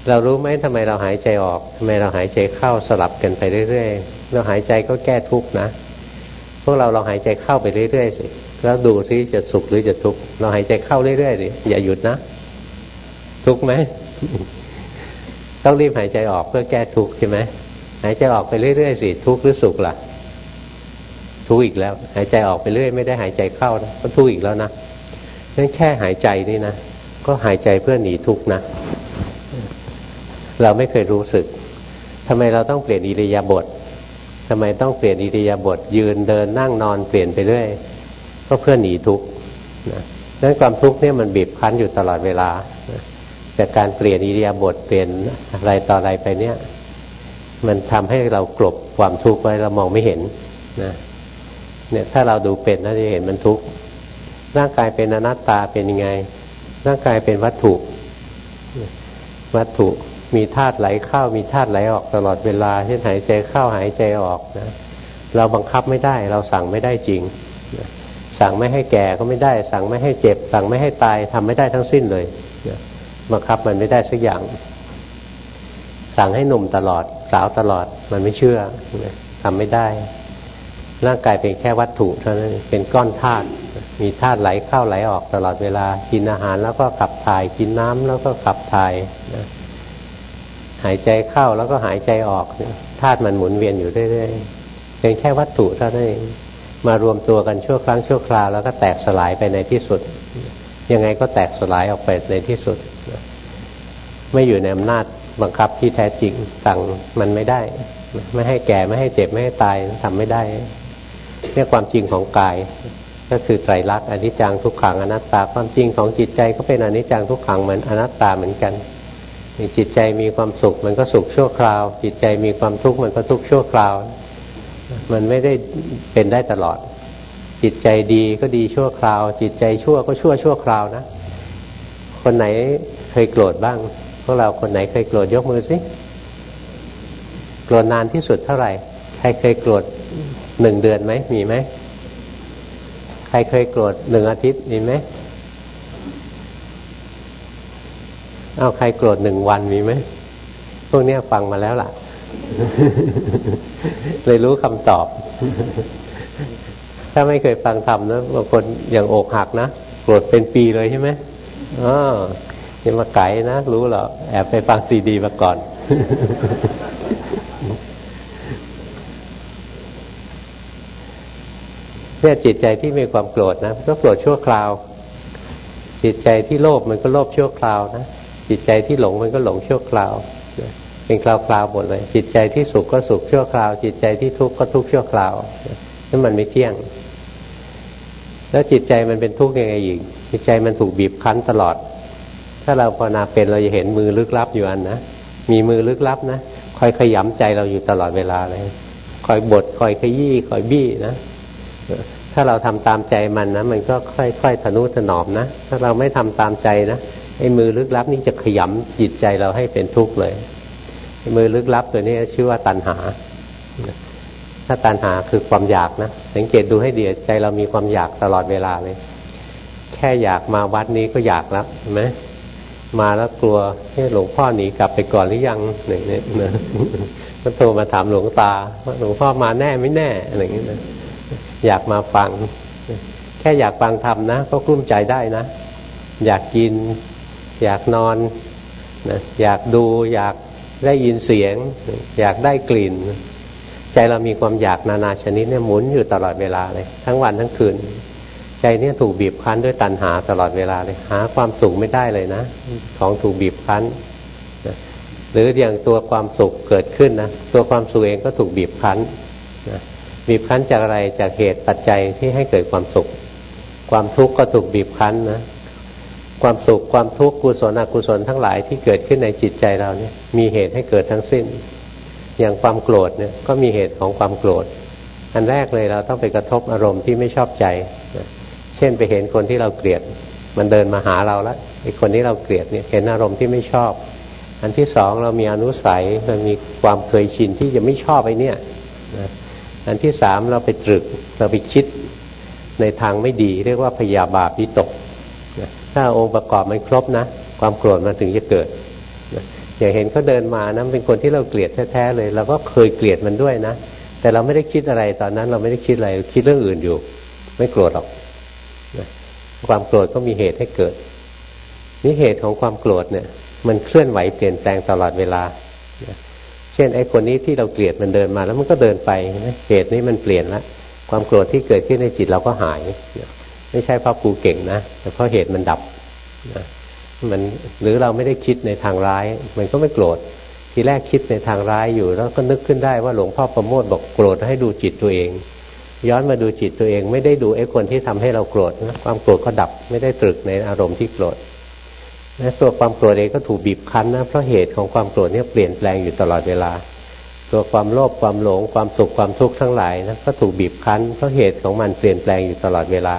เรารู้ไหมทำไมเราหายใจออกทำไมเราหายใจเข้าสลับกันไปเรื่อยๆเราหายใจก็แก้ทุกข์นะพวกเราเราหายใจเข้าไปเรื่อยๆสิแล้วดูที่จะสุขหรือจะทุกข์เราหายใจเข้าเรื่อยๆสิอย่าหยุดนะ ทุกข์ไหมต้องรีบหายใจออกเพื่อแก้ทุกข์ใช่ไหมหายใจออกไปเรื่อยๆสิทุกข์หรือสุขล่ะ ทุกข์อีกแล้ว หายใจออกไปเรื่อยไม่ได้หายใจเข้านะก็ทุกข์อีกแล้วนะนั่นแค่หายใจนี่นะก็หายใจเพื่อหนีทุกข์นะเราไม่เคยรู้สึกทำไมเราต้องเปลี่ยนอิริยาบถทำไมต้องเปลี่ยนอิริยาบถยืนเดินนั่งนอนเปลี่ยนไปเรื่อยก็เพื่อหนีทุกข์นะนั้นความทุกข์เนี่ยมันบีบคั้นอยู่ตลอดเวลา จากการเปลี่ยนอิริยาบถเปลี่ยนอะไรต่ออะไรไปเนี่ย มันทำให้เรากลบความทุกข์ไว้เรามองไม่เห็นนะเนี่ยถ้าเราดูเป็นน่าจะเห็นมันทุกข์ร่างกายเป็นอนัตตาเป็นยังไง ร่างกายเป็นวัตถุ วัตถุมีธาตุไหลเข้ามีธาตุไหลออกตลอดเวลาเช่นหายใจเข้าหายใจออกนะเราบังคับไม่ได้ เราสั่งไม่ได้จริง สั่งไม่ให้แก่ก็ไม่ได้ สั่งไม่ให้เจ็บ สั่งไม่ให้ตายทำไม่ได้ทั้งสิ้นเลยนะ บังคับมันไม่ได้สักอย่าง สั่งให้หนุ่มตลอดสาวตลอดมันไม่เชื่อทำไม่ได้ ร่างกายเป็นแค่วัตถุเท่านั้นเป็นก้อนธาตุมีธาตุไหลเข้าไหลออกตลอดเวลา กินอาหารแล้วก็ขับถ่ายกินน้ำแล้วก็ขับถ่ายนะหายใจเข้าแล้วก็หายใจออกธาตุมันหมุนเวียนอยู่เรื่อยๆเป็นแค่วัตถุเท่านั้นเองมารวมตัวกันชั่วครั้งชั่วคราวแล้วก็แตกสลายไปในที่สุด ยังไงก็แตกสลายออกไปในที่สุด ไม่อยู่ในอำนาจบังคับที่แท้จริงสั่งมันไม่ได้ ไม่ให้แก่ไม่ให้เจ็บไม่ให้ตายทำไม่ได้เนี่ยความจริงของกาย ก็คือไตรลักษณ์อนิจจังทุกขังอนัตตา ความจริงของจิตใจก็เป็นอนิจจังทุกขังเหมือนอนัตตาเหมือนกันจิตใจมีความสุขมันก็สุขชั่วคราว จิตใจมีความทุกข์มันก็ทุกข์ชั่วคราว มันไม่ได้เป็นได้ตลอด จิตใจดีก็ดีชั่วคราว จิตใจชั่วก็ชั่วชั่วคราวนะ คนไหนเคยโกรธบ้าง พวกเราคนไหนเคยโกรธยกมือสิโกรธนานที่สุดเท่าไหร่ ใครเคยโกรธหนึ่งเดือนไหมมีไหมใครเคยโกรธหนึ่งอาทิตย์มีไหมเอาใครโกรธหนึ่งวันมีไหมพวกนี้ฟังมาแล้วล่ะ เลยรู้คำตอบ ถ้าไม่เคยฟังธรรมนะบางคนอย่างอกหักนะโกรธเป็นปีเลยใช่ไหมอ๋อยังมาไก่นะ รู้หรอแอบไปฟังซีดีมาก่อน เนี่ยจิตใจที่มีความโกรธนะก็โกรธชั่วคราว จิตใจที่โลภมันก็โลภชั่วคราวนะจิตใจที่หลงมันก็หลงชั่วคราว เป็นคราวๆหมดเลย จิตใจที่สุขก็สุขชั่วคราว จิตใจที่ทุกข์ก็ทุกข์ชั่วคราวนั่นมันไม่เที่ยง แล้วจิตใจมันเป็นทุกข์ยังไงอีกจิตใจมันถูกบีบคั้นตลอด ถ้าเราภาวนาเป็นเราจะเห็นมือลึกลับอยู่อันนะมีมือลึกลับนะคอยขยำใจเราอยู่ตลอดเวลาเลยคอยบดคอยขยี้คอยบี้นะถ้าเราทำตามใจมันนะมันก็ค่อยๆทนุถนอมนะถ้าเราไม่ทำตามใจนะไอ้มือลึกลับนี่จะขยำจิตใจเราให้เป็นทุกข์เลยมือลึกลับตัวนี้ชื่อว่าตัณหา ถ้าตัณหาคือความอยากนะ สังเกตดูให้ดีใจเรามีความอยากตลอดเวลาเลย แค่อยากมาวัดนี้ก็อยากแล้วเห็นไหมมาแล้วกลัวให้หลวงพ่อหนีกลับไปก่อนหรือยังเนี่ยเนี่ยก็โทรมาถามหลวงตาว่าหลวงพ่อมาแน่ไม่แน่อะไรอย่างเงี้ยนะอยากมาฟัง แค่อยากฟังธรรมนะก็กลุ้มใจได้นะ อยากกิน อยากนอนนะอยากดู อยากได้ยินเสียง อยากได้กลิ่น ใจเรามีความอยากนานาชนิดเนี่ยหมุนอยู่ตลอดเวลาเลย ทั้งวันทั้งคืน ใจเนี่ยถูกบีบคั้นด้วยตัณหาตลอดเวลาเลย หาความสุขไม่ได้เลยนะ ของถูกบีบคั้นนะหรืออย่างตัวความสุขเกิดขึ้นนะตัวความสุขเองก็ถูกบีบคั้นนะบีบคั้นจากอะไรจากเหตุปัจจัยที่ให้เกิดความสุข ความทุกข์ก็ถูกบีบคั้นนะความสุขความทุกข์กุศลอกุศลทั้งหลายที่เกิดขึ้นในจิตใจเราเนี่ย มีเหตุให้เกิดทั้งสิ้น อย่างความโกรธเนี่ยก็มีเหตุของความโกรธ อันแรกเลยเราต้องไปกระทบอารมณ์ที่ไม่ชอบใจเช่นไปเห็นคนที่เราเกลียด มันเดินมาหาเราแล้วไอ้คนที่เราเกลียดเนี่ยเห็นอารมณ์ที่ไม่ชอบ อันที่สองเรามีอนุสัยมันมีความเคยชินที่จะไม่ชอบไอ้นี่อันที่สามเราไปตรึกเราไปคิดในทางไม่ดี เรียกว่าพยาบาปิตก ถ้าองค์ประกอบมันครบนะ ความโกรธมันถึงจะเกิด อย่างเห็นเขาเดินมานะเป็นคนที่เราเกลียดแท้ๆเลยเราก็เคยเกลียดมันด้วยนะแต่เราไม่ได้คิดอะไรตอนนั้น เราไม่ได้คิดอะไรคิดเรื่องอื่นอยู่ ไม่โกรธหรอกความโกรธก็มีเหตุให้เกิดนี่เหตุของความโกรธเนี่ย มันเคลื่อนไหวเปลี่ยนแปลงตลอดเวลาเช่นไอ้คนนี้ที่เราเกลียดมันเดินมา แล้วมันก็เดินไปเหตุนี้มันเปลี่ยนล้วความโกรธที่เกิดขึ้นในจิตเราก็หาย ไม่ใช่เพราะกูเก่งนะแต่เพราะเหตุมันดับนะ มันหรือเราไม่ได้คิดในทางร้าย มันก็ไม่โกรธทีแรกคิดในทางร้ายอยู่ แล้วก็นึกขึ้นได้ว่าหลวงพ่อประโมทบอกโกรธให้ดูจิตตัวเอง ย้อนมาดูจิตตัวเอง ไม่ได้ดูไอ้คนที่ทำให้เราโกรธนะความโกรธก็ดับไม่ได้ตรึกในอารมณ์ที่โกรธและตัวความโกรธเองก็ถูกบีบคั้นนะเพราะเหตุของความโกรธเนี่ยเปลี่ยนแปลงอยู่ตลอดเวลา ตัวความโลภความหลงความสุขความทุกข์ทั้งหลายนะก็ถูกบีบคั้นเพราะเหตุของมันเปลี่ยนแปลงอยู่ตลอดเวลา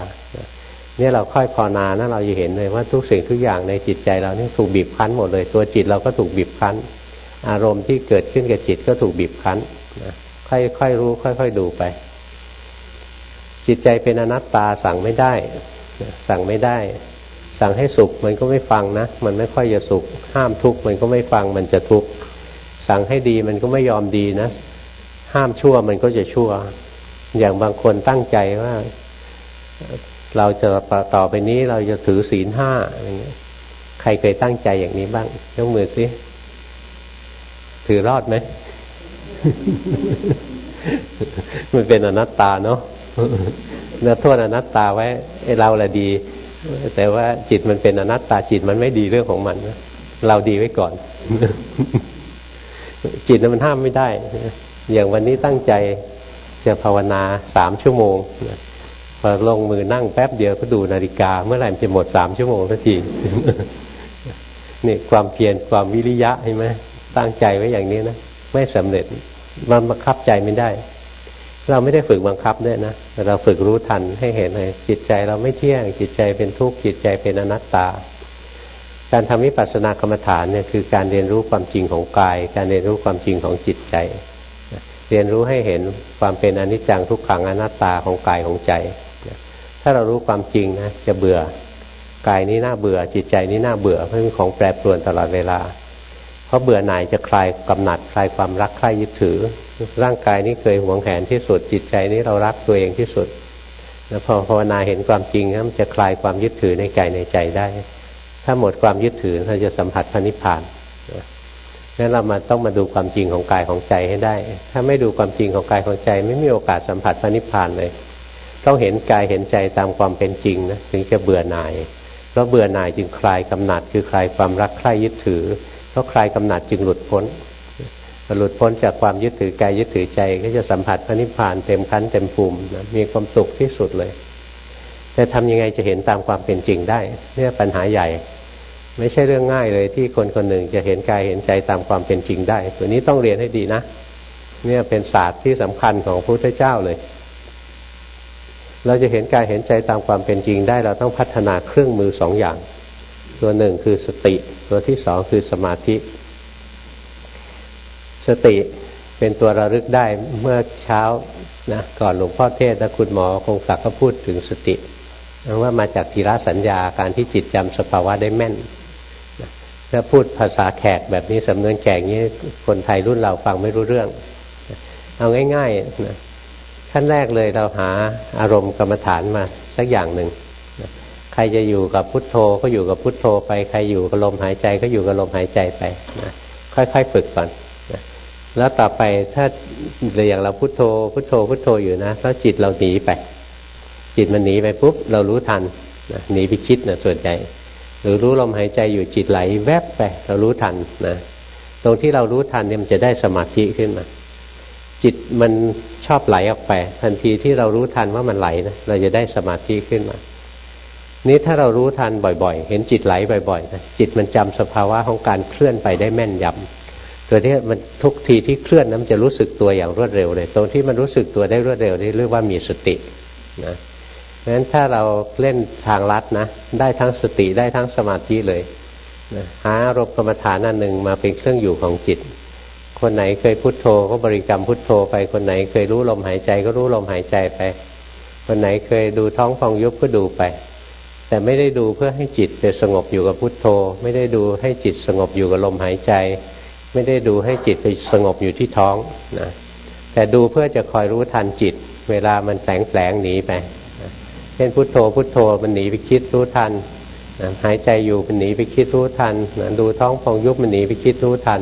เนี่ยเราค่อยพอนานะเราจะเห็นเลยว่าทุกสิ่งทุกอย่างในจิตใจเรานี่ถูกบีบคั้นหมดเลย ตัวจิตเราก็ถูกบีบคั้น อารมณ์ที่เกิดขึ้นกับจิตก็ถูกบีบคั้นนะค่อยๆรู้ ค่อย ๆดูไป จิตใจเป็นอนัตตาสั่งไม่ได้ สั่งไม่ได้ สั่งให้สุขมันก็ไม่ฟังนะมันไม่ค่อยจะสุข ห้ามทุกข์มันก็ไม่ฟังมันจะทุกข์สั่งให้ดีมันก็ไม่ยอมดีนะ ห้ามชั่วมันก็จะชั่ว อย่างบางคนตั้งใจว่า เราจะต่อไปนี้เราจะถือศีลห้าอะไรเงี้ย ใครเคยตั้งใจอย่างนี้บ้างยกมือสิถือรอดไหมมันเป็นอนัตตาเนาะเนื้อโทษอนัตตาไว้ไอเราแหละดี แต่ว่าจิตมันเป็นอนัตตาจิตมันไม่ดีเรื่องของมันเราดีไว้ก่อน จิตมันห้ามไม่ได้ อย่างวันนี้ตั้งใจจะภาวนาสามชั่วโมง พอลงมือนั่งแป๊บเดียวก็ดูนาฬิกา เมื่อไหร่มันจะหมดสามชั่วโมงสักทีนี่ความเพียรความวิริยะใช่ไหมตั้งใจไว้อย่างนี้นะไม่สำเร็จมันบังคับใจไม่ได้ เราไม่ได้ฝึกบังคับด้วยนะเราฝึกรู้ทันให้เห็นเลยจิตใจเราไม่เที่ยงจิตใจเป็นทุกข์จิตใจเป็นอนัตตา การทำวิปัสสนากรรมฐานเนี่ยคือการเรียนรู้ความจริงของกาย การเรียนรู้ความจริงของจิตใจ เรียนรู้ให้เห็นความเป็นอนิจจังทุกขังอนัตตาของกายของใจ ถ้าเรารู้ความจริงนะจะเบื่อกายนี้น่าเบื่อ จิตใจนี้น่าเบื่อเพราะเป็นของแปรปรวนตลอดเวลา เพราะเบื่อหน่ายจะคลายกำหนัดคลายความรักใคร่ยึดถือ ร่างกายนี้เคยหวงแหนที่สุด จิตใจนี้เรารักตัวเองที่สุดแล้วพอภาวนาเห็นความจริงนะมันจะคลายความยึดถือในกายในใจได้ ถ้าหมดความยึดถือเราจะสัมผัสพระนิพพานนั้นเรามาต้องมาดูความจริงของกายของใจให้ได้ ถ้าไม่ดูความจริงของกายของใจ ไม่มีโอกาสสัมผัสพระนิพพานเลย ต้องเห็นกายเห็นใจตามความเป็นจริงนะถึงจะเบื่อหน่ายเพราะเบื่อหน่ายจึงคลายกำหนัดคือคลายความรักใคร่ยึดถือเพราะคลายกำหนัดจึงหลุดพ้นหลุดพ้นจากความยึดถือกายยึดถือใจ ก็จะสัมผัสพระนิพพานเต็มคั้นเต็มภูมินะมีความสุขที่สุดเลย แต่ทำยังไงจะเห็นตามความเป็นจริงได้เนี่ยปัญหาใหญ่ ไม่ใช่เรื่องง่ายเลยที่คนคนหนึ่งจะเห็นกายเห็นใจตามความเป็นจริงได้ ตัวนี้ต้องเรียนให้ดีนะเนี่ยเป็นศาสตร์ที่สำคัญของพระพุทธเจ้าเลย เราจะเห็นกายเห็นใจตามความเป็นจริงได้ เราต้องพัฒนาเครื่องมือสองอย่าง ตัวหนึ่งคือสติ ตัวที่สองคือสมาธิ สติเป็นตัวระลึกได้เมื่อเช้านะก่อนหลวงพ่อเทศและคุณหมอคงศักดิ์ก็พูดถึงสติว่ามาจากทีระสัญญาการที่จิตจำสภาวะได้แม่นถ้าพูดภาษาแขกแบบนี้สำนวนแขกนี้คนไทยรุ่นเราฟังไม่รู้เรื่อง เอาง่ายๆนะ ขั้นแรกเลยเราหาอารมณ์กรรมฐานมาสักอย่างหนึ่งใครจะอยู่กับพุทโธก็อยู่กับพุทโธไปใครอยู่กับลมหายใจก็อยู่กับลมหายใจไปนะค่อยๆฝึกก่อนนะแล้วต่อไปถ้าอย่างเราพุทโธ พุทโธพุทโธอยู่นะแล้วจิตเราหนีไป จิตมันหนีไปปุ๊บเรารู้ทันนะหนีไปคิดนะส่วนใหญ่หรือรู้ลมหายใจอยู่จิตไหลแวบไป เรารู้ทันนะตรงที่เรารู้ทันเนี่ยมันจะได้สมาธิขึ้นมา จิตมันชอบไหลออกไป ทันทีที่เรารู้ทันว่ามันไหลนะเราจะได้สมาธิขึ้นมา นี้ถ้าเรารู้ทันบ่อย ๆ เห็นจิตไหลบ่อยๆนะจิตมันจำสภาวะของการเคลื่อนไปได้แม่นยำตัวนี้มันทุกทีที่เคลื่อนนั้นจะรู้สึกตัวอย่างรวดเร็วเลย ตรงที่มันรู้สึกตัวได้รวดเร็วนี่เรียกว่ามีสตินะเพราะฉะนั้นถ้าเราเล่นทางลัดนะ ได้ทั้งสติได้ทั้งสมาธิเลยนะหาอารมณ์กรรมฐานอันหนึ่งมาเป็นเครื่องอยู่ของจิต คนไหนเคยพุโทโธก็บริกรรมพุทโธไป คนไหนเคยรู้ลมหายใจก็รู้ลมหายใจไป คนไหนเคยดูท้องพองยุบก็ดูไป แต่ไม่ได้ดูเพื่อให้จิตไปสงบอยู่กับพุทโธ ไม่ได้ดูให้จิตสงบอยู่กับลมหายใจ ไม่ได้ดูให้จิตไปสงบอยู่ที่ท้องนะแต่ดูเพื่อจะคอยรู้ทันจิต เวลามันแฝงแฝงหนีไปเช่นพุทโธพุทโธมันหนีไปคิดรู้ทันหายใจอยู่มันหนีไปคิดรู้ทันดูท้องพองยุบมันหนีไปคิดรู้ทัน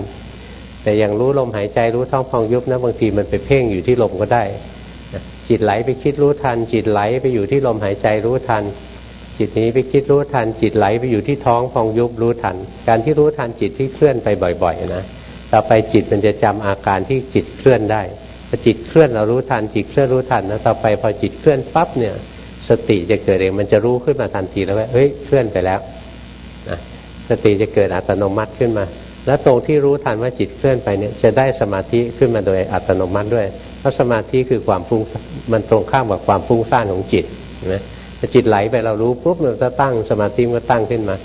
แต่อย่างรู้ลมหายใจรู้ท้องพองยุบนะบางทีมันไปเพ่งอยู่ที่ลมก็ได้จิตไหลไปคิดรู้ทัน จิตไหลไปอยู่ที่ลมหายใจรู้ทัน จิตนี้ไปคิดรู้ทัน จิตไหลไปอยู่ที่ท้องพองยุบรู้ทัน การที่รู้ทันจิตที่เคลื่อนไปบ่อยๆนะต่อไปจิตมันจะจำอาการที่จิตเคลื่อนได้พอจิตเคลื่อนเรารู้ทัน จิตเคลื่อนรู้ทันนะต่อไปพอจิตเคลื่อนปั๊บเนี่ย สติจะเกิดเองมันจะรู้ขึ้นมาทันทีแล้วว่าเฮ้ยเคลื่อนไปแล้วนะสติจะเกิดอัตโนมัติขึ้นมา แล้วตรงที่รู้ทันว่าจิตเคลื่อนไปเนี่ยจะได้สมาธิขึ้นมาโดยอัตโนมัติด้วย เพราะสมาธิคือความฟุ้งมันตรงข้ามกับความฟุ้งซ่านของจิตนะถ้าจิตไหลไปเรารู้ปุ๊บมันก็ตั้งสมาธิมันก็ตั้งขึ้นมา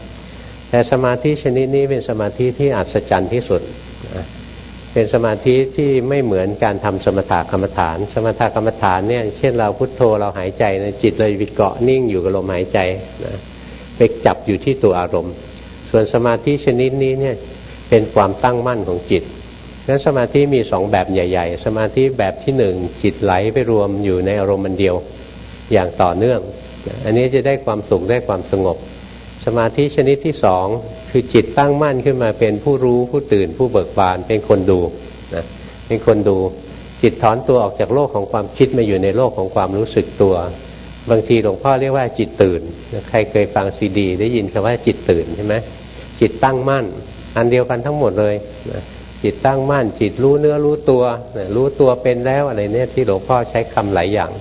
แต่สมาธิชนิดนี้เป็นสมาธิที่อัศจรรย์ที่สุด เป็นสมาธิที่ไม่เหมือนการทำสมถะกรรมฐาน สมถะกรรมฐานเนี่ยเช่นเราพุโทโธเราหายใจนะจิตเลยวิเกาะนิ่งอยู่กับลมหายใจนะไปจับอยู่ที่ตัวอารมณ์ ส่วนสมาธิชนิดนี้เนี่ย เป็นความตั้งมั่นของจิตนั้นสมาธิมีสองแบบใหญ่ ๆ สมาธิแบบที่หนึ่งจิตไหลไปรวมอยู่ในอารมณ์มันเดียวอย่างต่อเนื่อง อันนี้จะได้ความสุขได้ความสงบ สมาธิชนิดที่สองคือจิตตั้งมั่นขึ้นมาเป็นผู้รู้ผู้ตื่นผู้เบิกบานเป็นคนดูนะเป็นคนดูจิตถอนตัวออกจากโลกของความคิดมาอยู่ในโลกของความรู้สึกตัว บางทีหลวงพ่อเรียกว่าจิตตื่น ใครเคยฟังซีดี ได้ยินคำว่าจิตตื่นใช่ไหมจิตตั้งมั่น อันเดียวกันทั้งหมดเลยนะจิตตั้งมั่นจิตรู้เนื้อรู้ตัวนะรู้ตัวเป็นแล้วอะไรเนี่ยที่หลวงพ่อใช้คำหลายอย่าง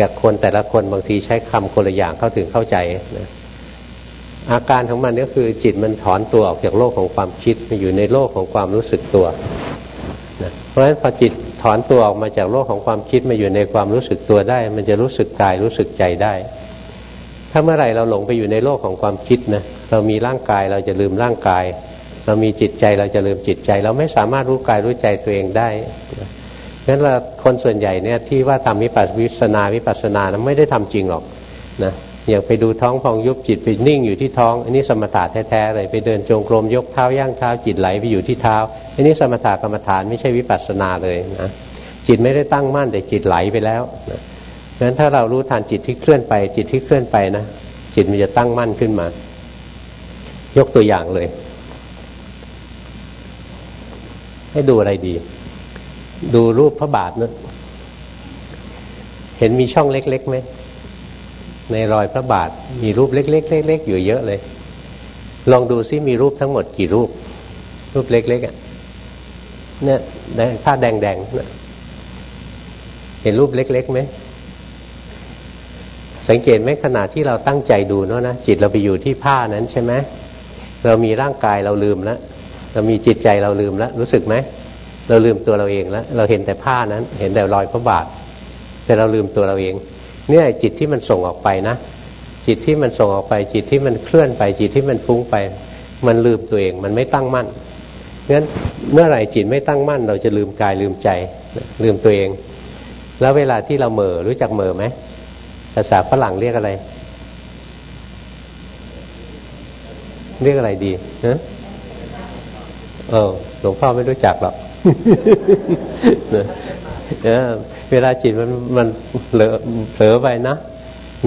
กับคนแต่ละคนบางทีใช้คำคนละอย่างเข้าถึงเข้าใจนะอาการของมันก็คือจิตมันถอนตัวออกจากโลกของความคิดมาอยู่ในโลกของความรู้สึกตัวนะเพราะฉะนั้นพอจิตถอนตัวออกมาจากโลกของความคิดมาอยู่ในความรู้สึกตัวได้ มันจะรู้สึกกายรู้สึกใจได้ ถ้าเมื่อไหร่เราหลงไปอยู่ในโลกของความคิดนะเรามีร่างกายเราจะลืมร่างกาย เรามีจิตใจเราจะลืมจิตใจ เราไม่สามารถรู้กายรู้ใจตัวเองได้งั้นเราคนส่วนใหญ่เนี่ยที่ว่าทำวิปัสวิสนาวิปัสนานะไม่ได้ทำจริงหรอกนะอย่างไปดูท้องพองยุบจิตไปนิ่งอยู่ที่ท้อง อันนี้สมถะแท้ๆเลยไปเดินจงกรมยกเท้าย่างเท้าจิตไหลไปอยู่ที่เท้า อันนี้สมถะกรรมฐานไม่ใช่วิปัสสนาเลยนะจิตไม่ได้ตั้งมั่นแต่จิตไหลไปแล้วนะงั้นถ้าเรารู้ทันจิตที่เคลื่อนไป จิตที่เคลื่อนไปนะจิตมันจะตั้งมั่นขึ้นมา ยกตัวอย่างเลย ให้ดูอะไรดี ดูรูปพระบาทนะเห็นมีช่องเล็กๆไหมในรอยพระบาทมีรูปเล็กๆเล็กๆอยู่เยอะเลย ลองดูซิมีรูปทั้งหมดกี่รูป รูปเล็กๆอะเนี่ยผ้าแดงๆนะเห็นรูปเล็กๆไหมสังเกตไหมขณะที่เราตั้งใจดูเนาะนะจิตเราไปอยู่ที่ผ้านั้นใช่ไหมเรามีร่างกายเราลืมแล้ว เรามีจิตใจเราลืมแล้ว รู้สึกไหมเราลืมตัวเราเองแล้ว เราเห็นแต่ผ้านั้น เห็นแต่รอยพระบาท แต่เราลืมตัวเราเอง เนี่ยจิตที่มันส่งออกไปนะ จิตที่มันส่งออกไป จิตที่มันเคลื่อนไป จิตที่มันฟุ้งไป มันลืมตัวเอง มันไม่ตั้งมั่นงั้นเมื่อไหร่จิตไม่ตั้งมั่น เราจะลืมกายลืมใจ ลืมตัวเอง แล้วเวลาที่เราเหม่อรู้จักเหม่อไหมภาษาฝรั่งเรียกอะไร เรียกอะไรดีนะ เออหลวงพ่อไม่รู้จักหรอกเวลาจิตมันมันเผลอเผลอไปนะ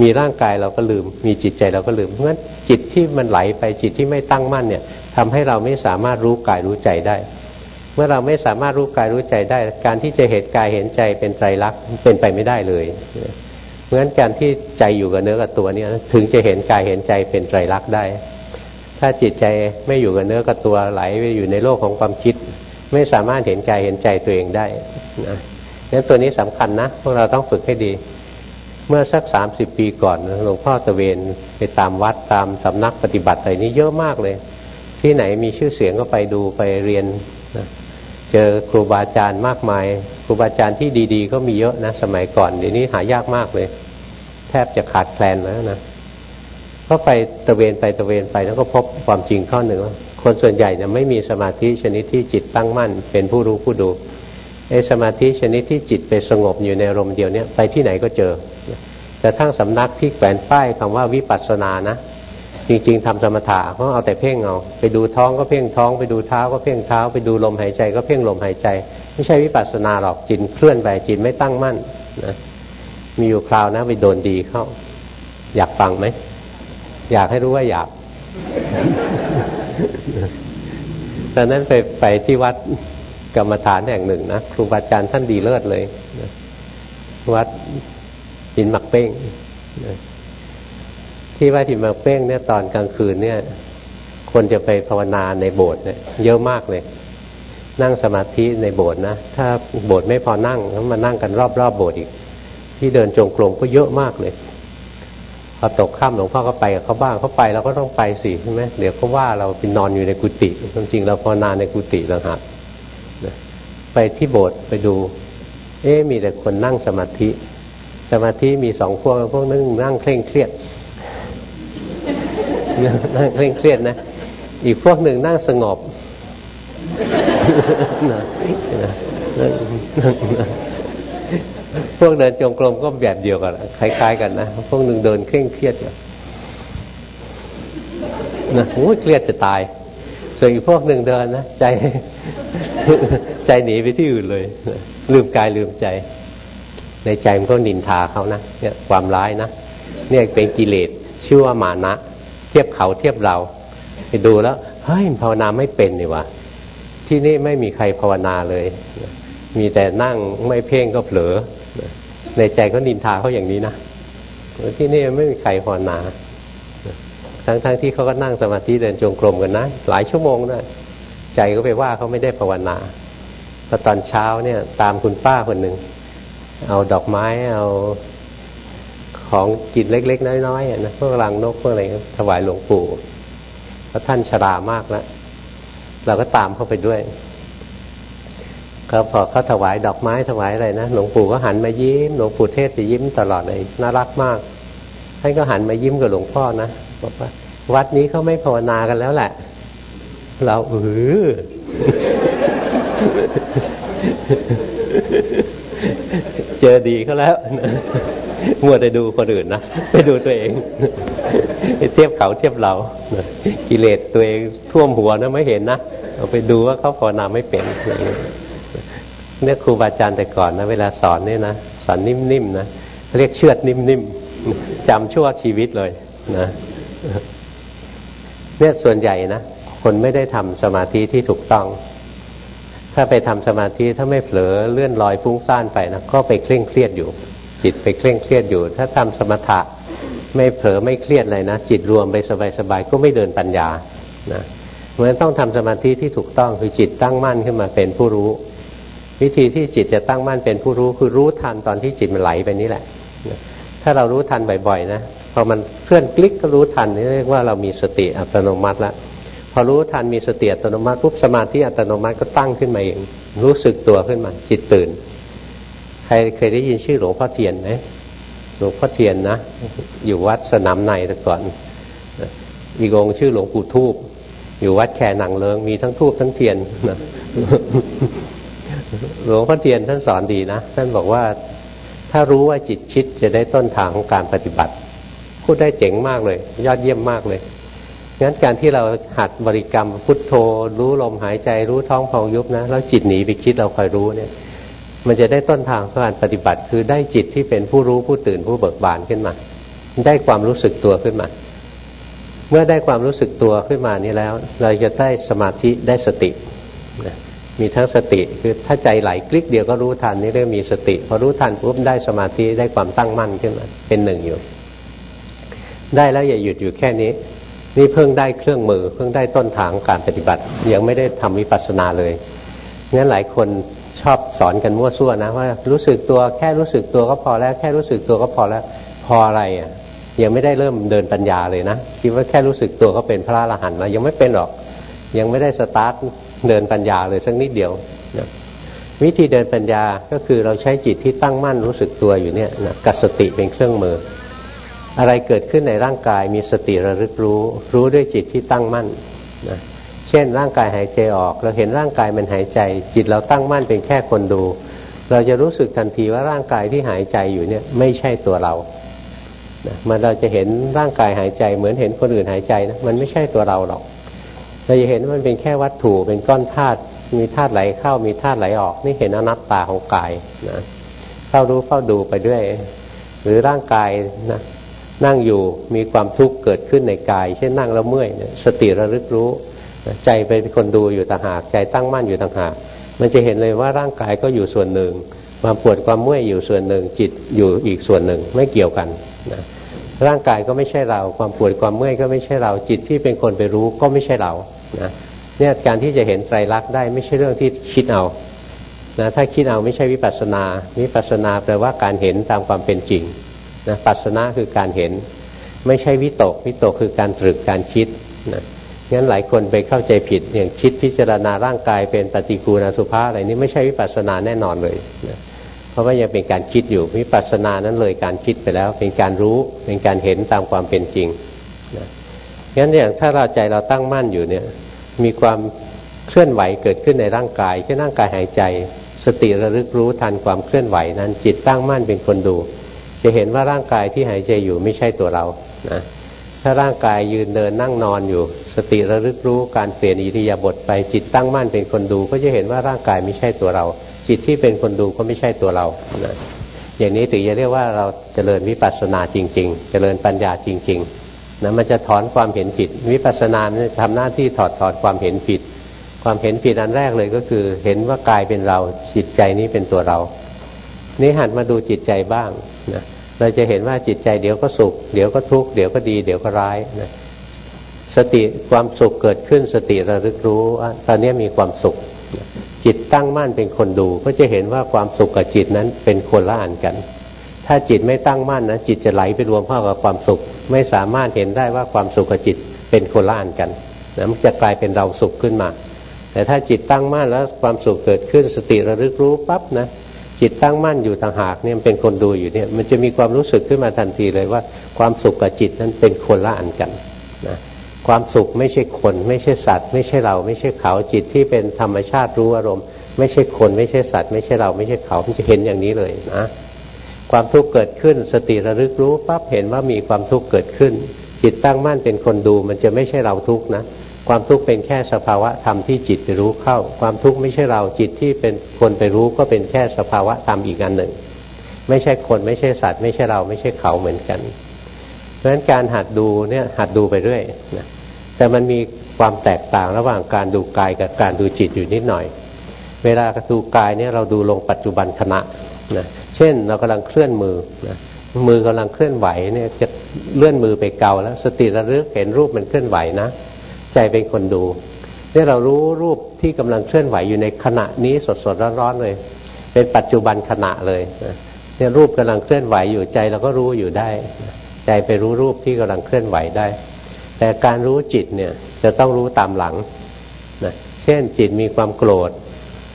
มีร่างกายเราก็ลืม มีจิตใจเราก็ลืม เพราะฉะนั้นจิตที่มันไหลไปจิตที่ไม่ตั้งมั่นเนี่ยทำให้เราไม่สามารถรู้กายรู้ใจได้ เมื่อเราไม่สามารถรู้กายรู้ใจได้ การที่จะเห็นกายเห็นใจเป็นไตรลักเป็นไปไม่ได้เลยเพราะฉะนั้นการที่ใจอยู่กับเนื้อกับตัวเนี่ยถึงจะเห็นกายเห็นใจเป็นไตรลักได้ ถ้าจิตใจไม่อยู่กับเนื้อกับตัวไหลไปอยู่ในโลกของความคิด ไม่สามารถเห็นกายเห็นใจตัวเองได้นะงั้นตัวนี้สำคัญนะพวกเราต้องฝึกให้ดี เมื่อสักสามสิบปีก่อนหลวงพ่อตะเวนไปตามวัดตามสำนักปฏิบัติอะไรนี้เยอะมากเลย ที่ไหนมีชื่อเสียงก็ไปดูไปเรียนนะเจอครูบาอาจารย์มากมาย ครูบาอาจารย์ที่ดี ๆ ก็มีเยอะนะ สมัยก่อนเดี๋ยวนี้หายากมากเลย แทบจะขาดแคลนแล้วนะ ก็ไปตะเวนไปตะเวนไปแล้วก็พบความจริงข้อหนึ่งว่าคนส่วนใหญ่เนี่ยไม่มีสมาธิชนิดที่จิตตั้งมั่น เป็นผู้รู้ผู้ดูไอ้สมาธิชนิดที่จิตไปสงบอยู่ในอารมณ์เดียวเนี่ยไปที่ไหนก็เจอ แต่ทั้งสำนักที่แขวนป้ายคำว่าวิปัสสนานะ จริง ๆทำสมถะเขาะเอาแต่เพ่งเอาไปดูท้องก็เพ่งท้อง ไปดูเท้าก็เพ่งเท้า ไปดูลมหายใจก็เพ่งลมหายใจ ไม่ใช่วิปัสสนาหรอกจิตเคลื่อนไปจิตไม่ตั้งมั่นนะมีอยู่คราวนะไปโดนดีเข้า อยากฟังไหม อยากให้รู้ว่าอยากตอนนั้นไปไปที่วัดกรรมฐานแห่งหนึ่งนะครูบาอาจารย์ท่านดีเลิศเลยวัดหินหมักเป้งที่ว่าหินหมักเป้งเนี่ยตอนกลางคืนเนี่ย คนจะไปภาวนาในโบสถ์เนี่ย เยอะมากเลย นั่งสมาธิในโบสถ์นะถ้าโบสถ์ไม่พอนั่งก็มานั่งกันรอบๆบโบสถ์อีก ที่เดินจงกรมก็เยอะมากเลย พอตกค่ำหลวงพ่อก็ไปกับเขาบ้างเขาไปเราก็ต้องไปสิใช่ไหมเดี๋ยวเขาว่าเราเป็นนอนอยู่ในกุฏิจริงๆเราภาวนาในกุฏิต่างหากไปที่โบสถ์ไปดู เอ๊มีแต่คนนั่งสมาธิ สมาธิมีสองพวกพวกนึงนั่งเคร่งเครียดนั่งเคร่งเครียดนะ อีกพวกหนึ่งนั่งสงบ พวกเดินจงกรมก็แบบเดียวกันคล้าย ๆ กันนะพวกหนึ่งเดินเคร่งเครียดนะโอ้ยเครียดจะตาย ส่วนอีกพวกหนึ่งเดินนะใจ ใจหนีไปที่อื่นเลย ลืมกายลืมใจ ในใจมันก็นินทาเขานะเนี่ยความร้ายนะเนี่ยเป็นกิเลสชื่อว่ามานะ เทียบเขาเทียบเรา ไปดูแล้วเฮ้ยภาวนาไม่เป็นนี่วะที่นี่ไม่มีใครภาวนาเลย มีแต่นั่งไม่เพ่งก็เผลอ ในใจก็นินทาเขาอย่างนี้นะที่นี่ไม่มีใครภาวนาทั้งๆทที่เขาก็นั่งสมาธิเดินจงกรมกันนะหลายชั่วโมงนะใจก็ไปว่าเขาไม่ได้ภาวนาพอตอนเช้าเนี่ย ตามคุณป้าคนหนึ่งเอาดอกไม้เอาของกินเล็ก ๆ น้อยๆนะพวกรังนกพวกอะไรถวายหลวงปู่เพราะท่านชรามากแล้วเราก็ตามเข้าไปด้วย ก็พอเขาถวายดอกไม้ถวายอะไรนะหลวงปู่ก็หันมายิ้มหลวงปู่เทศจะยิ้มตลอดเลยน่ารักมากท่านก็หันมายิ้มกับหลวงพ่อนะบอกว่า วัดนี้เขาไม่ภาวนากันแล้วแหละ เราเออเจอดีเขาแล้วมัวแต่ดูคนอื่นนะไปดูตัวเองเทียบเขาเทียบเรากิเลสตัวเองท่วมหัวนะไม่เห็นนะเอาไปดูว่าเขาภาวนาไม่เป็นอะไร เนี่ยครูบาอาจารย์แต่ก่อนนะเวลาสอนเนี่ยนะสอนนิ่มๆนะเรียกเชือดนิ่มๆจำชั่วชีวิตเลยนะเนี่ยส่วนใหญ่นะคนไม่ได้ทำสมาธิที่ถูกต้อง ถ้าไปทำสมาธิถ้าไม่เผลอเลื่อนลอยฟุ้งซ่านไปนะก็ไปเคร่งเครียดอยู่ จิตไปเคร่งเครียดอยู่ ถ้าทำสมถะไม่เผลอไม่เครียดเลยนะจิตรวมไปสบายๆก็ไม่เดินปัญญานะเพราะฉะนั้นต้องทำสมาธิที่ถูกต้องคือจิตตั้งมั่นขึ้นมาเป็นผู้รู้ วิธีที่จิตจะตั้งมั่นเป็นผู้รู้คือรู้ทันตอนที่จิตมันไหลไปนี่แหละ ถ้าเรารู้ทันบ่อยๆนะพอมันเคลื่อนคลิกก็รู้ทันนี่เรียกว่าเรามีสติอัตโนมัติแล้วพอรู้ทันมีสติอัตโนมัติปุ๊บสมาธิอัตโนมัติก็ตั้งขึ้นมาเอง รู้สึกตัวขึ้นมา จิตตื่น ใครเคยได้ยินชื่อหลวงพ่อเทียนไหมหลวงพ่อเทียนนะอยู่วัดสนามในแต่ก่อนอีกองชื่อหลวงปู่ทูบอยู่วัดแค่หนังเลิงมีทั้งทูบทั้งเทียนนะ หลวงพ่อเทียนท่านสอนดีนะ ท่านบอกว่าถ้ารู้ว่าจิตคิดจะได้ต้นทางของการปฏิบัติ พูดได้เจ๋งมากเลย ยอดเยี่ยมมากเลยงั้นการที่เราหัดบริกรรมพุทโธ รู้ลมหายใจรู้ท้องพองยุบนะแล้วจิตหนีไปคิดเราคอยรู้เนี่ย มันจะได้ต้นทางของการปฏิบัติ คือได้จิตที่เป็นผู้รู้ผู้ตื่นผู้เบิกบานขึ้นมา ได้ความรู้สึกตัวขึ้นมา เมื่อได้ความรู้สึกตัวขึ้นมานี้แล้ว เราจะได้สมาธิได้สติ มีทั้งสติคือถ้าใจไหลคลิกเดียวก็รู้ทันนี่เรียกมีสติพอรู้ทันปุ๊บได้สมาธิได้ความตั้งมั่นขึ้นมาเป็นหนึ่งอยู่ ได้แล้วอย่าหยุดอยู่แค่นี้ นี่เพิ่งได้เครื่องมือ เพิ่งได้ต้นทางการปฏิบัติ ยังไม่ได้ทำวิปัสสนาเลยงั้นหลายคนชอบสอนกันมั่วซั่วนะว่ารู้สึกตัวแค่รู้สึกตัวก็พอแล้ว แค่รู้สึกตัวก็พอแล้ว พออะไรอะ ยังไม่ได้เริ่มเดินปัญญาเลยนะคิดว่าแค่รู้สึกตัวก็เป็นพระอรหันต์แล้วยังไม่เป็นหรอก ยังไม่ได้สตาร์ท เดินปัญญาเลยสักนิดเดียวนะวิธีเดินปัญญาก็คือเราใช้จิตที่ตั้งมั่นรู้สึกตัวอยู่เนี่ยนะกับสติเป็นเครื่องมือ อะไรเกิดขึ้นในร่างกายมีสติระลึกรู้ รู้ด้วยจิตที่ตั้งมั่นนะเช่น ร่างกายหายใจออก เราเห็นร่างกายมันหายใจ จิตเราตั้งมั่นเป็นแค่คนดู เราจะรู้สึกทันทีว่าร่างกายที่หายใจอยู่เนี่ยไม่ใช่ตัวเรานะมันเราจะเห็นร่างกายหายใจเหมือนเห็นคนอื่นหายใจนะมันไม่ใช่ตัวเราหรอก เราจะเห็นว่ามันเป็นแค่วัตถุเป็นก้อนธาตุมีธาตุไหลเข้ามีธาตุไหลออกนี่เห็นอนัตตาของกายนะเฝ้ารู้เฝ้าดูไปด้วย หรือร่างกายนะนั่งอยู่มีความทุกข์เกิดขึ้นในกาย เช่นนั่งแล้วเมื่อยสติระลึกรู้ใจเป็นคนดูอยู่ต่างหากใจตั้งมั่นอยู่ต่างหากมันจะเห็นเลยว่าร่างกายก็อยู่ส่วนหนึ่ง ความปวดความเมื่อยอยู่ส่วนหนึ่งจิตอยู่อีกส่วนหนึ่งไม่เกี่ยวกันนะ ร่างกายก็ไม่ใช่เรา ความปวดความเมื่อยก็ไม่ใช่เรา จิตที่เป็นคนไปรู้ก็ไม่ใช่เรานะเนี่ยการที่จะเห็นไตรลักษณ์ได้ไม่ใช่เรื่องที่คิดเอานะถ้าคิดเอาไม่ใช่วิปัสนา วิปัสนาแปลว่าการเห็นตามความเป็นจริงนะปัสนาคือการเห็น ไม่ใช่วิตก วิตกคือการตรึกการคิดนะงั้นหลายคนไปเข้าใจผิดอย่างคิดพิจารณาร่างกายเป็นปฏิกูลสุภาอะไรนี้ไม่ใช่วิปัสนาแน่นอนเลยนะ เพราะว่ายังเป็นการคิดอยู่วิปัสสนานั้นเลยการคิดไปแล้ว เป็นการรู้เป็นการเห็นตามความเป็นจริงนะงั้นอย่างถ้าเราใจเราตั้งมั่นอยู่เนี่ย มีความเคลื่อนไหวเกิดขึ้นในร่างกายเช่นร่างกายหายใจ สติระลึกรู้ทันความเคลื่อนไหวนั้น จิตตั้งมั่นเป็นคนดู จะเห็นว่าร่างกายที่หายใจอยู่ไม่ใช่ตัวเรานะถ้าร่างกายยืนเดินนั่งนอนอยู่ สติระลึกรู้การเปลี่ยนอิริยาบถไปจิตตั้งมั่นเป็นคนดู ก็จะเห็นว่าร่างกายไม่ใช่ตัวเรา จิตที่เป็นคนดูก็ไม่ใช่ตัวเรานะอย่างนี้ถึงจะเรียกว่าเราจเจริญวิปัสสนาจริง ๆ เจริญปัญญาจริง ๆนะมันจะถอนความเห็นผิด วิปัสสนาทำหน้าที่ถอดถอนความเห็นผิด ความเห็นผิดอันแรกเลยก็คือ เห็นว่ากายเป็นเราจิตใจนี้เป็นตัวเรา นี่หันมาดูจิตใจบ้างนะเราจะเห็นว่าจิตใจเดี๋ยวก็สุข เดี๋ยวก็ทุกข์เดี๋ยวก็ดีเดี๋ยวก็ร้ายนะสติความสุขเกิดขึ้นสติระลึกรู้ ตอนนี้มีความสุข จิตตั้งมั่นเป็นคนดูก็จะเห็นว่าความสุขกับจิตนั้นเป็นคนละอันกัน ถ้าจิตไม่ตั้งมั่นนะจิตจะไหลไปรวมเข้ากับความสุข ไม่สามารถเห็นได้ว่าความสุขกับจิตเป็นคนละอันกันนะมันจะกลายเป็นเราสุขขึ้นมา แต่ถ้าจิตตั้งมั่นแล้วความสุขเกิดขึ้นสติระลึกรู้ปั๊บนะจิตตั้งมั่นอยู่ต่างหากเนี่ยเป็นคนดูอยู่เนี่ยมันจะมีความรู้สึกขึ้นมาทันทีเลยว่าความสุขกับจิตนั้นเป็นคนละอันกัน ความสุขไม่ใช่คน ไม่ใช่สัตว์ ไม่ใช่เรา ไม่ใช่เขาจิตที่เป็นธรรมชาติรู้อารมณ์ ไม่ใช่คน ไม่ใช่สัตว์ ไม่ใช่เราไม่ใช่เขามันจะเห็นอย่างนี้เลยนะความทุกข์เกิดขึ้นสติระลึกรู้ปั๊บเห็นว่ามีความทุกข์เกิดขึ้น จิตตั้งมั่นเป็นคนดูมันจะไม่ใช่เราทุกข์นะความทุกข์เป็นแค่สภาวะธรรมที่จิตไปรู้เข้า ความทุกข์ไม่ใช่เราจิตที่เป็นคนไปรู้ก็เป็นแค่สภาวะธรรมอีกอันหนึ่ง ไม่ใช่คนไม่ใช่สัตว์ ไม่ใช่เราไม่ใช่เขาเหมือนกันเราะฉะนั้นการหัดดูเนี่ยหัดดูไปเรื่อยนะแต่มันมีความแตกต่างระหว่างการดูกายกับการดูจิตอยู่นิดหน่อย เวลาดูกายเนี่ยเราดูลงปัจจุบันขณะนะเช่นเรากำลังเคลื่อนมือนะมือกำลังเคลื่อนไหวเนี่ยจะเลื่อนมือไปเกาแล้ว สติระลึกเห็นรูปมันเคลื่อนไหวนะใจเป็นคนดูนี่เรารู้รูปที่กำลังเคลื่อนไหวอยู่ในขณะนี้สดๆร้อนๆเลย เป็นปัจจุบันขณะเลยเนี่ยรูปกำลังเคลื่อนไหวอยู่ใจเราก็รู้อยู่ได้ ใจไปรู้รูปที่กำลังเคลื่อนไหวได้ แต่การรู้จิตเนี่ยจะต้องรู้ตามหลังนะเช่นจิตมีความโกรธ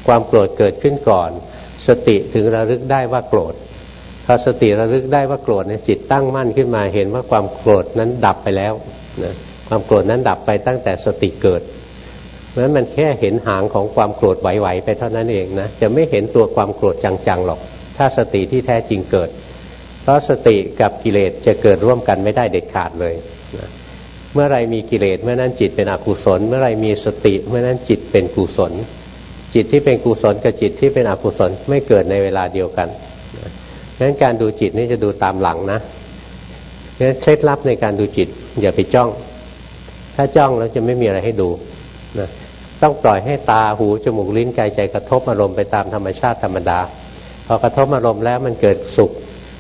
ความโกรธเกิดขึ้นก่อน สติถึงระลึกได้ว่าโกรธพอสติระลึกได้ว่าโกรธเนี่ยจิตตั้งมั่นขึ้นมาเห็นว่าความโกรธนั้นดับไปแล้วนะความโกรธนั้นดับไปตั้งแต่สติเกิดเพราะฉะนั้นมันแค่เห็นหางของความโกรธไหวๆไปเท่านั้นเองนะจะไม่เห็นตัวความโกรธจังๆหรอก ถ้าสติที่แท้จริงเกิด ราะสติกับกิเลสจะเกิดร่วมกันไม่ได้เด็ดขาดเลยนะเมื่อไรมีกิเลสเมื่อนั้นจิตเป็นอกุศล เมื่อไรมีสติ เมื่อนั้นจิตเป็นกุศล จิตที่เป็นกุศลกับจิตที่เป็นอกุศลไม่เกิดในเวลาเดียวกันดังนั้นการดูจิตนี่จะดูตามหลังนะงั้นเคล็ดลับในการดูจิต อย่าไปจ้อง ถ้าจ้องแล้วจะไม่มีอะไรให้ดูนะต้องปล่อยให้ตาหูจมูกลิ้นกายใจกระทบอารมณ์ไปตามธรรมชาติธรรมดาพอกระทบอารมณ์แล้วมันเกิดสุข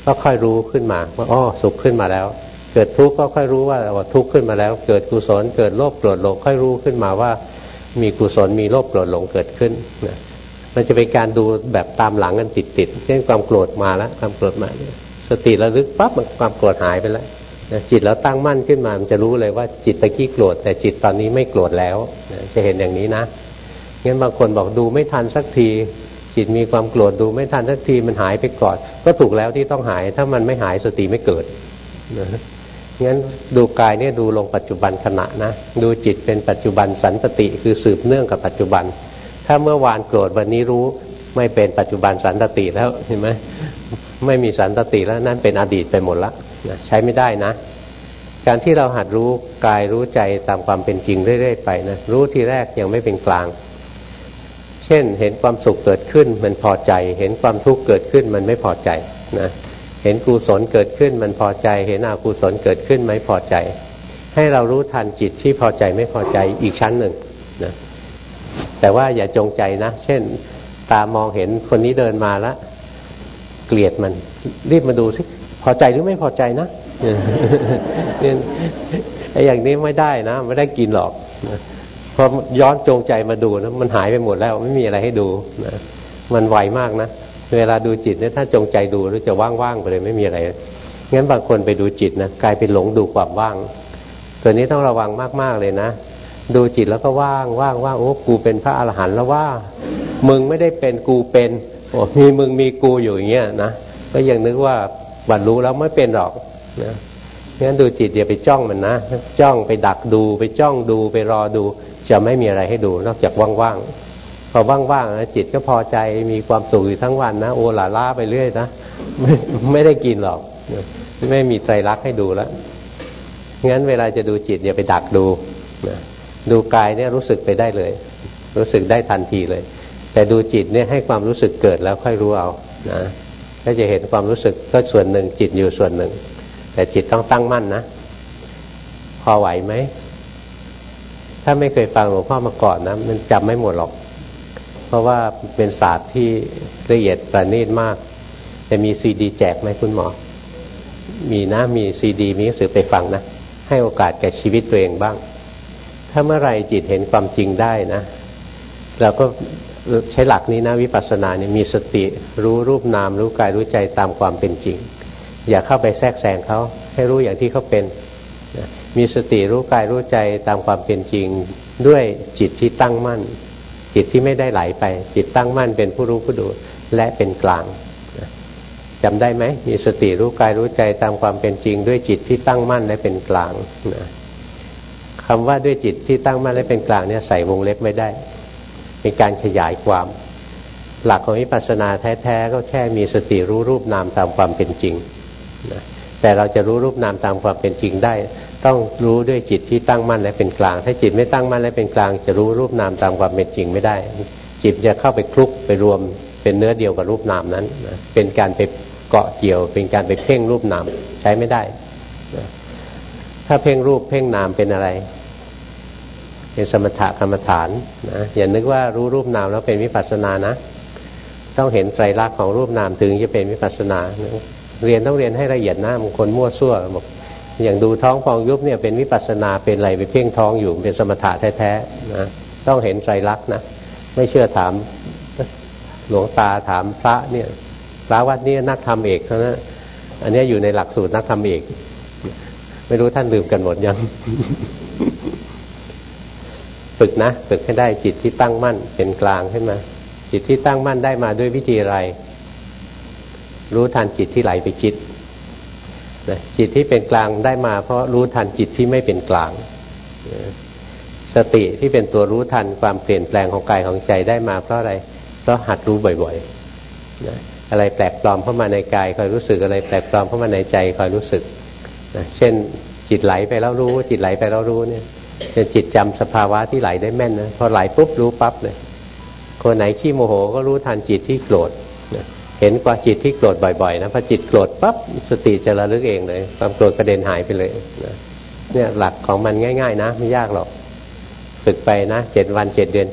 ก็ค่อยรู้ขึ้นมาว่าอ๋อสุขขึ้นมาแล้ว เกิดทุกข์ก็ค่อยรู้ว่าทุกข์ขึ้นมาแล้ว เกิดกุศลเกิดโลภโกรธหลงค่อยรู้ขึ้นมาว่า มีกุศลมีโลภโกรธหลงเกิดขึ้นนะมันจะเป็นการดูแบบตามหลังกันติดๆเช่นความโกรธมาแล้วความโกรธมาสติระลึกปั๊บความโกรธหายไปแล้วจิตเราตั้งมั่นขึ้นมามันจะรู้เลยว่าจิตตะกี้โกรธแต่จิตตอนนี้ไม่โกรธแล้วจะเห็นอย่างนี้นะงั้นบางคนบอกดูไม่ทันสักที จิตมีความโกรธดูไม่ทันสักทีมันหายไปก่อน ก็ถูกแล้วที่ต้องหายถ้ามันไม่หายสติไม่เกิดงั้นดูกายเนี่ยดูลงปัจจุบันขณะนะดูจิตเป็นปัจจุบันสันตติคือสืบเนื่องกับปัจจุบัน ถ้าเมื่อวานโกรธวันนี้รู้ไม่เป็นปัจจุบันสันตติแล้วเห็นไหมไม่มีสันตติแล้วนั่นเป็นอดีตไปหมดละใช้ไม่ได้นะ การที่เราหัดรู้กายรู้ใจตามความเป็นจริงเรื่อยๆไปนะรู้ทีแรกยังไม่เป็นกลาง เช่น เห็นความสุขเกิดขึ้นมันพอใจ เห็นความทุกข์เกิดขึ้นมันไม่พอใจนะเห็นกุศลเกิดขึ้นมันพอใจ เห็นอกุศลเกิดขึ้นไม่พอใจ ให้เรารู้ทันจิตที่พอใจไม่พอใจอีกชั้นหนึ่งนะแต่ว่าอย่าจงใจนะ เช่น ตามองเห็นคนนี้เดินมาแล้วเกลียดมัน รีบมาดูสิพอใจหรือไม่พอใจนะเนี่ยไอ้อย่างนี้ไม่ได้นะ ไม่ได้กินหรอก อย้อนจงใจมาดูนะมันหายไปหมดแล้วไม่มีอะไรให้ดูนะมันไวมากนะเวลาดูจิตเนี่ยถ้าจงใจดูหรือจะว่างๆไปเลยไม่มีอะไรงั้นบางคนไปดูจิตนะกลายเป็นหลงดูความว่าง ตัวนี้ต้องระวังมากๆเลยนะดูจิตแล้วก็ว่างว่างว่างโอ้กูเป็นพระอรหันต์แล้วว่า มึงไม่ได้เป็นกูเป็นโอ้มีมึงมีกูอยู่อย่างเงี้ยนะก็ยังนึกว่าบรรลุแล้วไม่เป็นหรอกนะงั้นดูจิตอย่าไปจ้องมันนะจ้องไปดักดูไปจ้องดูไปรอดู จะไม่มีอะไรให้ดูนอกจากว่างๆพอว่างๆนะจิตก็พอใจมีความสุขอยู่ทั้งวันนะโอหลาล่าไปเรื่อยนะไม่ไม่ได้กินหรอกไม่มีไตรลักษณ์ให้ดูแล้วงั้นเวลาจะดูจิตอย่าไปดักดูนะดูกายเนี่ยรู้สึกไปได้เลย รู้สึกได้ทันทีเลย แต่ดูจิตเนี่ยให้ความรู้สึกเกิดแล้วค่อยรู้เอานะก็จะเห็นความรู้สึกก็ส่วนหนึ่งจิตอยู่ส่วนหนึ่ง แต่จิตต้องตั้งมั่นนะ พอไหวไหม ถ้าไม่เคยฟังหลวงพ่อมาก่อนนะมันจำไม่หมดหรอก เพราะว่าเป็นศาสตร์ที่ละเอียดประณีตมาก จะมีซีดีแจกไหมคุณหมอ มีนะมีซีดีมีหนังสือไปฟังนะ ให้โอกาสแก่ชีวิตตัวเองบ้าง ถ้าเมื่อไรจิตเห็นความจริงได้นะ เราก็ใช้หลักนี้นะวิปัสสนาเนี่ยมีสติรู้รูปนาม รู้กายรู้ใจตามความเป็นจริง อย่าเข้าไปแทรกแซงเขาให้รู้อย่างที่เขาเป็น มีสติรู้กายรู้ใจตามความเป็นจริงด้วยจิตที่ตั้งมั่น จิตที่ไม่ได้ไหลไป จิตตั้งมั่นเป็นผู้รู้ผู้ดูและเป็นกลางจำได้ไหมมีสติรู้กายรู้ใจตามความเป็นจริง ด้วยจิตที่ตั้งมั่นและเป็นกลางนะคำว่าด้วยจิตที่ตั้งมั่นและเป็นกลางเนี่ยใส่วงเล็บไม่ได้ เป็นการขยายความ หลักของวิปัสสนาแท้ๆก็แค่มีสติรู้รูปนามตามความเป็นจริงนะแต่เราจะรู้รูปนามตามความเป็นจริงได้ ต้องรู้ด้วยจิตที่ตั้งมั่นและเป็นกลาง ถ้าจิตไม่ตั้งมั่นและเป็นกลาง จะรู้รูปนามตามความเป็นจริงไม่ได้ จิตจะเข้าไปคลุกไปรวมเป็นเนื้อเดียวกับรูปนามนั้นนะเป็นการไปเกาะเกี่ยว เป็นการไปเพ่งรูปนามใช้ไม่ได้นะถ้าเพ่งรูปเพ่งนามเป็นอะไร เป็นสมถะกรรมฐานนะอย่านึกว่ารู้รูปนามแล้วเป็นวิปัสสนานะ ต้องเห็นไตรลักษณ์ของรูปนามถึงจะเป็นวิปัสสนา เรียนต้องเรียนให้ละเอียดนะบางคนมั่วซั่วบอก อย่างดูท้องฟองยุบเนี่ยเป็นวิปัสนาเป็นอะไรไปเพ่งท้องอยู่เป็นสมถะแท้ๆนะต้องเห็นไตรลักษณ์นะไม่เชื่อถามหลวงตาถามพระเนี่ยพระวัดนี้นักธรรมเอกเท่านั้นอันนี้อยู่ในหลักสูตรนักธรรมเอก ไม่รู้ท่านลืมกันหมดยังฝึกนะฝึกให้ได้จิตที่ตั้งมั่นเป็นกลางขึ้นมา จิตที่ตั้งมั่นได้มาด้วยวิธีอะไร รู้ทันจิตที่ไหลไปคิด นะจิตที่เป็นกลางได้มา เพราะรู้ทันจิตที่ไม่เป็นกลางสติที่เป็นตัวรู้ทันความเปลี่ยนแปลงของกายของใจได้มา เพราะอะไรเพราะหัดรู้บ่อยๆนะอะไรแปลกปลอมเข้ามาในกายคอยรู้สึกอะไรแปลกปลอมเข้ามาในใจคอยรู้สึกนะเช่นจิตไหลไปแล้วรู้ จิตไหลไปแล้วรู้เนี่ยจะจิตจำสภาวะที่ไหลได้แม่นนะพอไหลปุ๊บรู้ปั๊บเลยคนไหนขี้โมโหก็รู้ทันจิตที่โกรธ เห็นกว่าจิตที่โกรธบ่อยๆนะพอจิตโกรธปั๊บสติจะระลึกเองเลย ความโกรธกระเด็นหายไปเลยเนี่ยหลักของมันง่าย ๆ นะ ไม่ยากหรอกฝึกไปนะเจ็ดวันเจ็ดเดือน